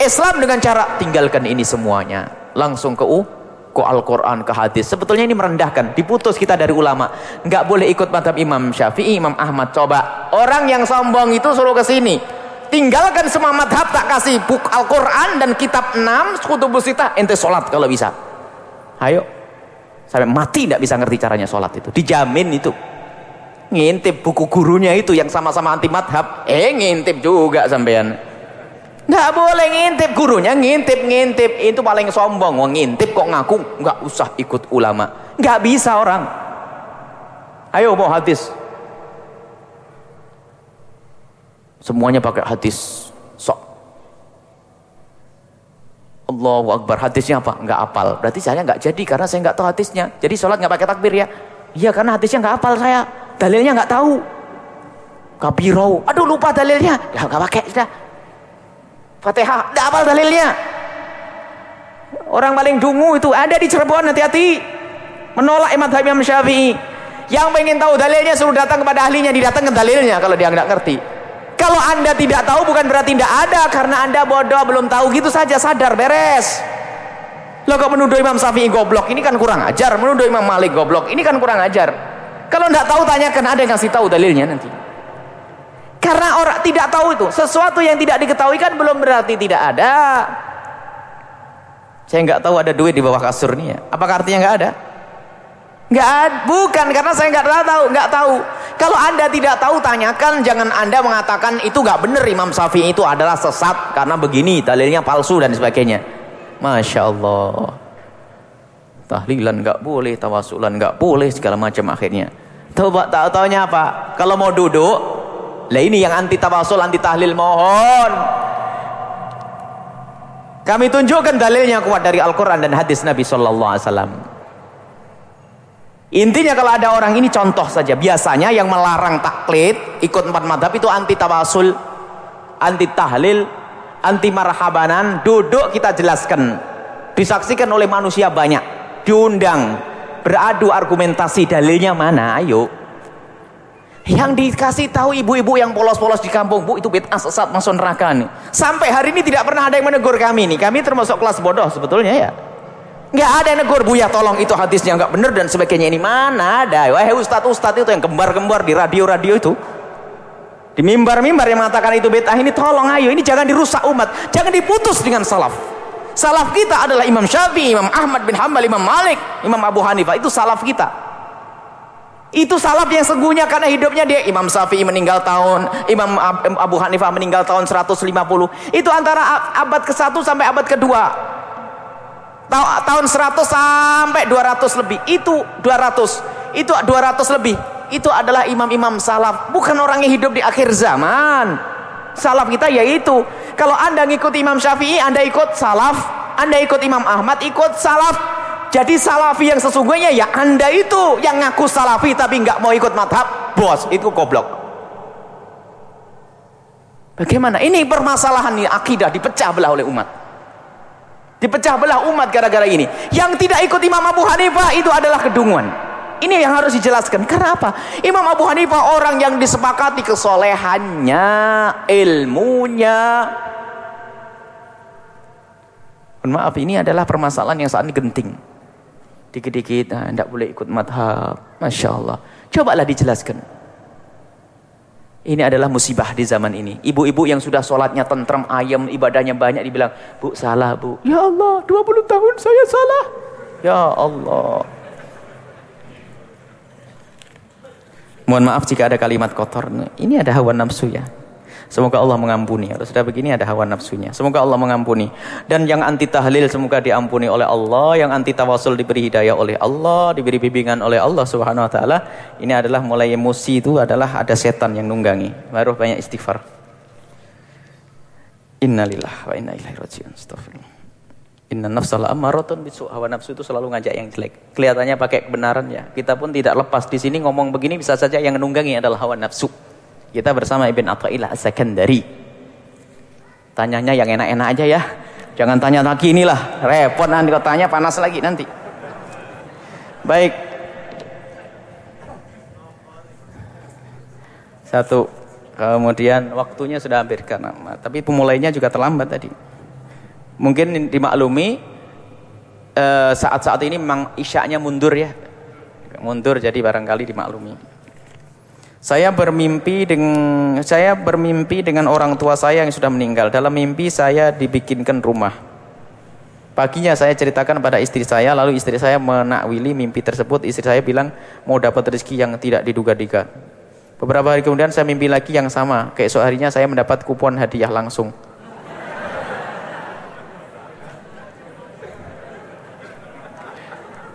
Islam dengan cara tinggalkan ini semuanya. Langsung ke U ke Al-Quran, ke hadis. Sebetulnya ini merendahkan. Diputus kita dari ulama. Nggak boleh ikut madhab Imam Syafi'i, Imam Ahmad. Coba. Orang yang sombong itu suruh ke sini. Tinggalkan semua madhab, tak kasih buk Al-Quran dan kitab 6, kutubus sita, ente sholat kalau bisa. Ayo. Sampai mati tidak bisa ngerti caranya sholat itu. Dijamin itu. Ngintip buku gurunya itu yang sama-sama anti madhab. Eh ngintip juga sampean. Nggak boleh ngintip gurunya, ngintip ngintip itu paling sombong. Wong ngintip kok ngaku nggak usah ikut ulama. Nggak bisa orang. Ayo mau hadis. Semuanya pakai hadis. Sok. Allahu Akbar. Hadisnya apa? Nggak apal. Berarti saya nggak jadi karena saya nggak tahu hadisnya. Jadi sholat nggak pakai takbir ya? Iya karena hadisnya nggak apal saya. Dalilnya nggak tahu. Kabirau. Aduh lupa dalilnya. Ya nggak pakai sudah Fatihah, tidak hafal dalilnya. Orang paling dungu itu ada di Cirebon, hati-hati. Menolak Imam Syafi'i. Yang pengen tahu dalilnya suruh datang kepada ahlinya, didatangkan dalilnya kalau dia nggak ngerti. Kalau anda tidak tahu bukan berarti tidak ada karena anda bodoh belum tahu gitu saja sadar beres. Lo kok menuduh Imam Syafi'i goblok ini kan kurang ajar, menuduh Imam Malik goblok ini kan kurang ajar. Kalau tidak tahu tanyakan ada yang kasih tahu dalilnya nanti. Karena orang tidak tahu itu. Sesuatu yang tidak diketahui kan belum berarti tidak ada. Saya nggak tahu ada duit di bawah kasur nih ya. Apakah artinya nggak ada? Nggak ada. Bukan karena saya nggak tahu, nggak tahu. Kalau anda tidak tahu tanyakan, jangan anda mengatakan itu nggak benar Imam Syafi'i itu adalah sesat karena begini dalilnya palsu dan sebagainya. Masya Allah. Tahlilan nggak boleh, tawasulan nggak boleh segala macam akhirnya. Tahu tahu taunya apa? Kalau mau duduk lah ini yang anti tawasul, anti tahlil mohon. Kami tunjukkan dalilnya kuat dari Al-Quran dan hadis Nabi Sallallahu Alaihi Wasallam. Intinya kalau ada orang ini contoh saja. Biasanya yang melarang taklid, ikut empat madhab itu anti tawasul, anti tahlil, anti marhabanan. Duduk kita jelaskan. Disaksikan oleh manusia banyak. Diundang. Beradu argumentasi dalilnya mana? Ayo. Yang dikasih tahu ibu-ibu yang polos-polos di kampung, Bu, itu bid'ah sesat masuk neraka nih. Sampai hari ini tidak pernah ada yang menegur kami nih. Kami termasuk kelas bodoh sebetulnya ya. Nggak ada yang negur, Bu ya tolong itu hadisnya nggak benar dan sebagainya ini. Mana ada? Wahai ustadz-ustadz itu yang kembar-kembar di radio-radio itu. Di mimbar-mimbar yang mengatakan itu bid'ah ini tolong ayo ini jangan dirusak umat. Jangan diputus dengan salaf. Salaf kita adalah Imam Syafi'i, Imam Ahmad bin Hambal, Imam Malik, Imam Abu Hanifah. Itu salaf kita. Itu salaf yang sesungguhnya karena hidupnya dia Imam Syafi'i meninggal tahun, Imam Abu Hanifah meninggal tahun 150. Itu antara abad ke-1 sampai abad ke-2. Tahun 100 sampai 200 lebih. Itu 200. itu 200 lebih. Itu adalah imam-imam salaf, bukan orang yang hidup di akhir zaman. Salaf kita yaitu kalau Anda ngikut Imam Syafi'i, Anda ikut salaf. Anda ikut Imam Ahmad, ikut salaf. Jadi salafi yang sesungguhnya ya Anda itu yang ngaku salafi tapi nggak mau ikut madhab, bos, itu goblok. Bagaimana? Ini permasalahan nih akidah dipecah belah oleh umat. Dipecah belah umat gara-gara ini. Yang tidak ikut Imam Abu Hanifah itu adalah kedunguan. Ini yang harus dijelaskan. Karena apa? Imam Abu Hanifah orang yang disepakati kesolehannya, ilmunya. Maaf, ini adalah permasalahan yang saat ini genting. Dikit-dikit, nah, tidak boleh ikut madhab. Masya Allah. Cobalah dijelaskan. Ini adalah musibah di zaman ini. Ibu-ibu yang sudah sholatnya tentram, ayam, ibadahnya banyak dibilang, Bu salah bu. Ya Allah, 20 tahun saya salah. Ya Allah. Mohon maaf jika ada kalimat kotor. Ini ada hawa nafsu ya. Semoga Allah mengampuni. Kalau sudah begini ada hawa nafsunya. Semoga Allah mengampuni. Dan yang anti tahlil semoga diampuni oleh Allah. Yang anti tawasul diberi hidayah oleh Allah. Diberi bimbingan oleh Allah subhanahu wa ta'ala. Ini adalah mulai emosi itu adalah ada setan yang nunggangi. Baru banyak istighfar. Innalillah wa inna ilaihi rajiun. Astagfirullah. Inna nafsala ammaratun bisu. Hawa nafsu itu selalu ngajak yang jelek. Kelihatannya pakai kebenaran ya. Kita pun tidak lepas di sini ngomong begini bisa saja yang nunggangi adalah hawa nafsu. Kita bersama Ibn Atta'illah As-Sakandari. Tanyanya yang enak-enak aja ya. Jangan tanya lagi inilah. Repot nanti kau tanya panas lagi nanti. Baik. Satu. Kemudian waktunya sudah hampir karena tapi pemulainya juga terlambat tadi. Mungkin dimaklumi eh, saat-saat ini memang isyaknya mundur ya. Mundur jadi barangkali dimaklumi. Saya bermimpi dengan saya bermimpi dengan orang tua saya yang sudah meninggal. Dalam mimpi saya dibikinkan rumah. Paginya saya ceritakan pada istri saya, lalu istri saya menakwili mimpi tersebut. Istri saya bilang mau dapat rezeki yang tidak diduga-duga. Beberapa hari kemudian saya mimpi lagi yang sama. Keesok harinya saya mendapat kupon hadiah langsung.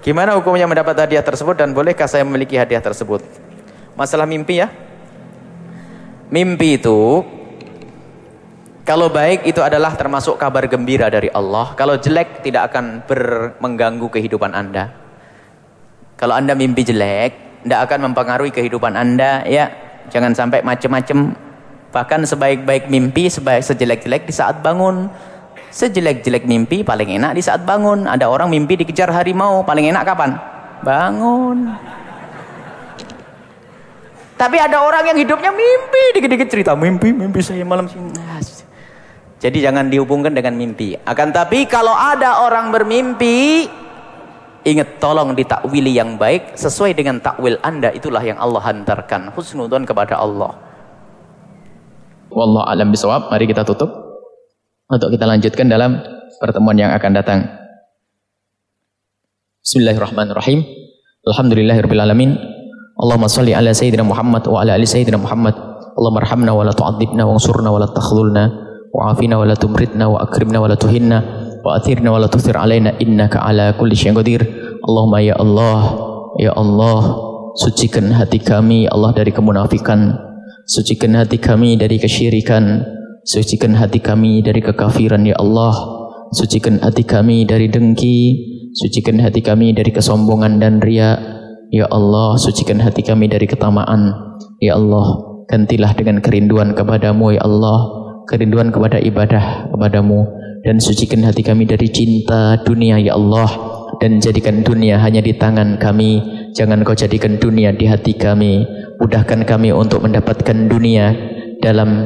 Gimana hukumnya mendapat hadiah tersebut dan bolehkah saya memiliki hadiah tersebut? Masalah mimpi ya. Mimpi itu kalau baik itu adalah termasuk kabar gembira dari Allah. Kalau jelek tidak akan ber mengganggu kehidupan Anda. Kalau Anda mimpi jelek, tidak akan mempengaruhi kehidupan Anda, ya. Jangan sampai macam-macam. Bahkan sebaik-baik mimpi, sebaik sejelek-jelek di saat bangun. Sejelek-jelek mimpi paling enak di saat bangun. Ada orang mimpi dikejar harimau, paling enak kapan? Bangun. Tapi ada orang yang hidupnya mimpi, dikit-dikit cerita mimpi, mimpi saya malam sini. Jadi jangan dihubungkan dengan mimpi. Akan tapi kalau ada orang bermimpi, ingat tolong ditakwili yang baik sesuai dengan takwil Anda itulah yang Allah hantarkan. Husnudon kepada Allah. Wallah alam bisawab. Mari kita tutup untuk kita lanjutkan dalam pertemuan yang akan datang. Bismillahirrahmanirrahim. Alhamdulillahirabbil alamin. Allahumma salli ala sayyidina Muhammad wa ala ali sayyidina Muhammad. Allahumma arhamna wa la tu'adzibna wansurna wa la takhlulna wa afina wa la tumritna wa akrimna wa la tuhinna wa athirna wa la tuthir alaina innaka ala kulli syai'in qadir. Allahumma ya Allah, ya Allah, sucikan hati kami Allah dari kemunafikan, sucikan hati kami dari kesyirikan, sucikan hati kami dari kekafiran ya Allah, sucikan hati kami dari dengki, sucikan hati kami dari kesombongan dan riya. Ya Allah, sucikan hati kami dari ketamaan. Ya Allah, gantilah dengan kerinduan kepadamu, Ya Allah. Kerinduan kepada ibadah kepadamu. Dan sucikan hati kami dari cinta dunia, Ya Allah. Dan jadikan dunia hanya di tangan kami. Jangan kau jadikan dunia di hati kami. Mudahkan kami untuk mendapatkan dunia dalam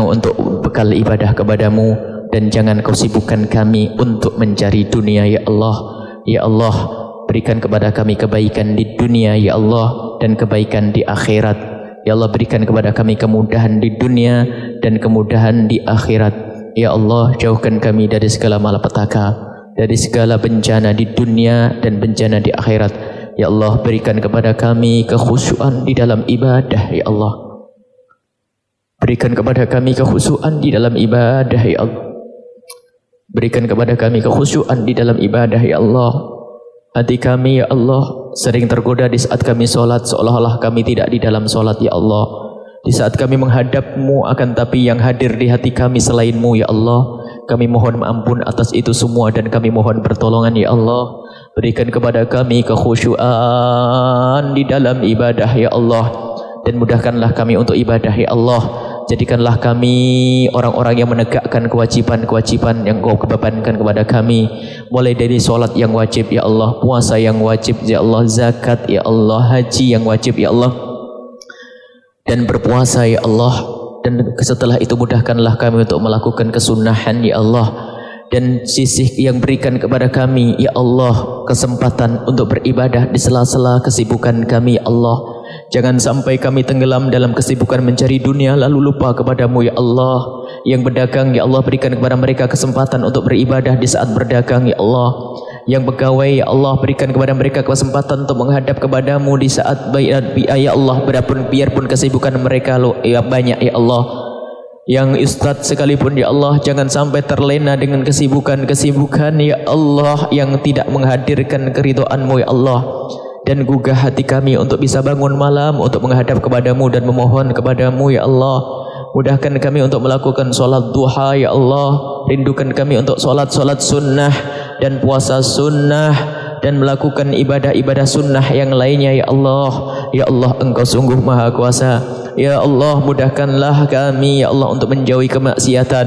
untuk bekal ibadah kepadamu. Dan jangan kau sibukkan kami untuk mencari dunia, Ya Allah. Ya Allah, Berikan kepada kami kebaikan di dunia ya Allah dan kebaikan di akhirat. Ya Allah berikan kepada kami kemudahan di dunia dan kemudahan di akhirat. Ya Allah jauhkan kami dari segala malapetaka, dari segala bencana di dunia dan bencana di akhirat. Ya Allah berikan kepada kami kekhusyuan di dalam ibadah ya Allah. Berikan kepada kami kekhusyuan di dalam ibadah ya Allah. Berikan kepada kami kekhusyuan di dalam ibadah ya Allah. Hati kami ya Allah Sering tergoda di saat kami sholat seolah-olah kami tidak di dalam sholat ya Allah. Di saat kami menghadapmu akan tapi yang hadir di hati kami selainmu ya Allah. Kami mohon ampun atas itu semua dan kami mohon pertolongan ya Allah. Berikan kepada kami kekhusyuan di dalam ibadah ya Allah. Dan mudahkanlah kami untuk ibadah ya Allah. Jadikanlah kami orang-orang yang menegakkan kewajiban-kewajiban yang kau kebebankan kepada kami. Mulai dari solat yang wajib, Ya Allah. Puasa yang wajib, Ya Allah. Zakat, Ya Allah. Haji yang wajib, Ya Allah. Dan berpuasa, Ya Allah. Dan setelah itu mudahkanlah kami untuk melakukan kesunahan, Ya Allah. Dan sisih yang berikan kepada kami, Ya Allah. Kesempatan untuk beribadah di sela-sela kesibukan kami, Ya Allah. Jangan sampai kami tenggelam dalam kesibukan mencari dunia lalu lupa kepadamu ya Allah. Yang berdagang ya Allah berikan kepada mereka kesempatan untuk beribadah di saat berdagang ya Allah. Yang pegawai ya Allah berikan kepada mereka kesempatan untuk menghadap kepadamu di saat baik ya Allah berapun biarpun kesibukan mereka lo ya banyak ya Allah. Yang ustaz sekalipun ya Allah jangan sampai terlena dengan kesibukan-kesibukan ya Allah yang tidak menghadirkan keridhaanmu ya Allah dan gugah hati kami untuk bisa bangun malam untuk menghadap kepadamu dan memohon kepadamu ya Allah. Mudahkan kami untuk melakukan solat duha ya Allah. Rindukan kami untuk solat-solat sunnah dan puasa sunnah dan melakukan ibadah-ibadah sunnah yang lainnya ya Allah. Ya Allah engkau sungguh maha kuasa. Ya Allah mudahkanlah kami Ya Allah untuk menjauhi kemaksiatan.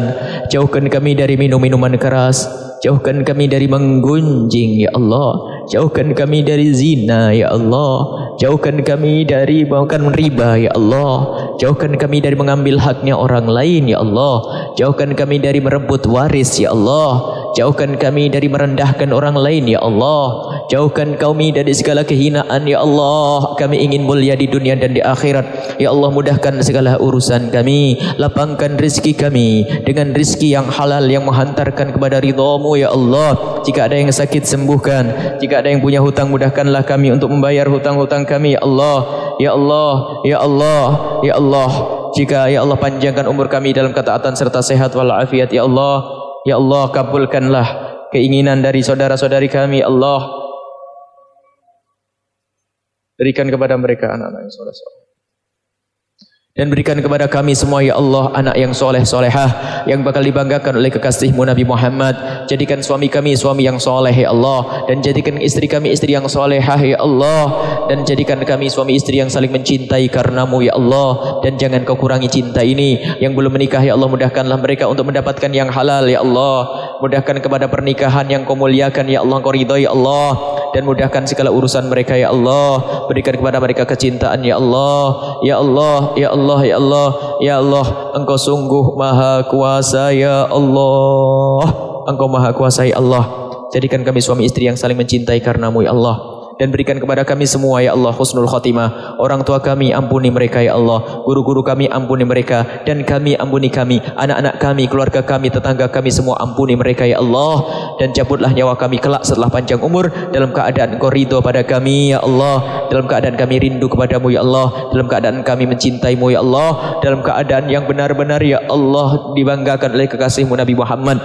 Jauhkan kami dari minum-minuman keras Jauhkan kami dari menggunjing Ya Allah. Jauhkan kami dari zina ya Allah. Jauhkan kami dari makan riba ya Allah. Jauhkan kami dari mengambil haknya orang lain ya Allah. Jauhkan kami dari merebut waris ya Allah Jauhkan kami dari merendahkan orang lain ya Allah. Jauhkan kami dari segala kehinaan ya Allah. Kami ingin mulia di dunia dan di akhirat. Ya Allah mudahkan segala urusan kami. Lapangkan rizki kami Dengan rizki yang halal yang menghantarkan kepada ridhamu ya Allah. Jika ada yang sakit sembuhkan. Jika ada yang punya hutang mudahkanlah kami untuk membayar hutang-hutang kami ya Allah. Ya Allah ya Allah ya Allah. Jika ya Allah panjangkan umur kami dalam ketaatan serta sehat walafiat ya Allah ya Allah kabulkanlah keinginan dari saudara-saudari kami. Ya Allah berikan kepada mereka anak-anak yang soleh-soleh dan berikan kepada kami semua ya Allah anak yang soleh solehah yang bakal dibanggakan oleh kekasihmu Nabi Muhammad. Jadikan suami kami suami yang soleh ya Allah. Dan jadikan istri kami istri yang solehah ya Allah. Dan jadikan kami suami istri yang saling mencintai karenamu ya Allah. Dan jangan kau kurangi cinta ini. Yang belum menikah ya Allah mudahkanlah mereka untuk mendapatkan yang halal ya Allah mudahkan kepada pernikahan yang kau muliakan ya Allah kau ridhoi ya Allah. Dan mudahkan segala urusan mereka ya Allah. Berikan kepada mereka kecintaan ya Allah. Ya Allah ya Allah ya Allah. Ya Allah engkau sungguh maha kuasa ya Allah. Engkau maha kuasa ya Allah. Jadikan kami suami istri yang saling mencintai karenamu ya Allah dan berikan kepada kami semua ya Allah husnul khatimah. Orang tua kami ampuni mereka ya Allah. Guru-guru kami ampuni mereka dan kami ampuni kami. Anak-anak kami, keluarga kami, tetangga kami semua ampuni mereka ya Allah dan cabutlah nyawa kami kelak setelah panjang umur dalam keadaan Engkau ridho pada kami ya Allah. Dalam keadaan kami rindu kepadamu ya Allah. Dalam keadaan kami mencintaimu ya Allah. Dalam keadaan yang benar-benar ya Allah dibanggakan oleh kekasihmu Nabi Muhammad.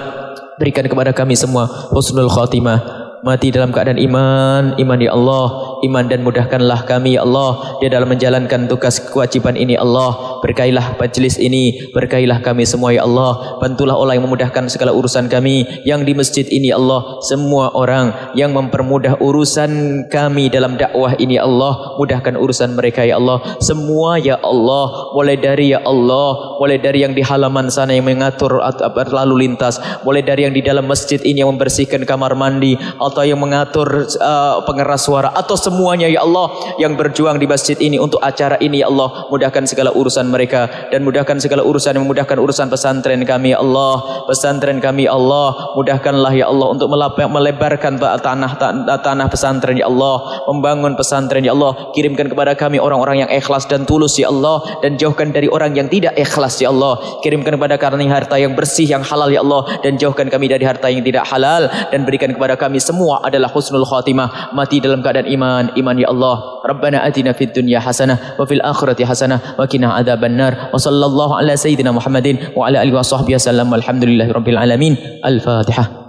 Berikan kepada kami semua husnul khatimah mati dalam keadaan iman, iman ya Allah, iman dan mudahkanlah kami ya Allah di dalam menjalankan tugas kewajiban ini Allah. Berkailah majlis ini, berkailah kami semua ya Allah. Bantulah Allah yang memudahkan segala urusan kami yang di masjid ini ya Allah. Semua orang yang mempermudah urusan kami dalam dakwah ini ya Allah, mudahkan urusan mereka ya Allah. Semua ya Allah, mulai dari ya Allah, mulai dari yang di halaman sana yang mengatur lalu lintas, mulai dari yang di dalam masjid ini yang membersihkan kamar mandi, atau yang mengatur uh, pengeras suara atau semuanya ya Allah yang berjuang di masjid ini untuk acara ini ya Allah. Mudahkan segala urusan mereka dan mudahkan segala urusan yang memudahkan urusan pesantren kami ya Allah. Pesantren kami ya Allah mudahkanlah ya Allah untuk melebarkan tanah tanah pesantren ya Allah. Membangun pesantren ya Allah. Kirimkan kepada kami orang-orang yang ikhlas dan tulus ya Allah. Dan jauhkan dari orang yang tidak ikhlas ya Allah. Kirimkan kepada kami harta yang bersih yang halal ya Allah. Dan jauhkan kami dari harta yang tidak halal. Dan berikan kepada kami semua adalah husnul khatimah. Mati dalam keadaan iman iman ya Allah Rabbana atina fid dunya hasanah wa fil akhirati hasanah wa qina adzabannar wa sallallahu ala sayyidina Muhammadin wa ala alihi wa sahbihi wasallam walhamdulillahi rabbil alamin al-fatihah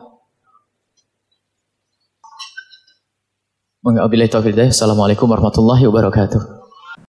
Assalamualaikum warahmatullahi wabarakatuh.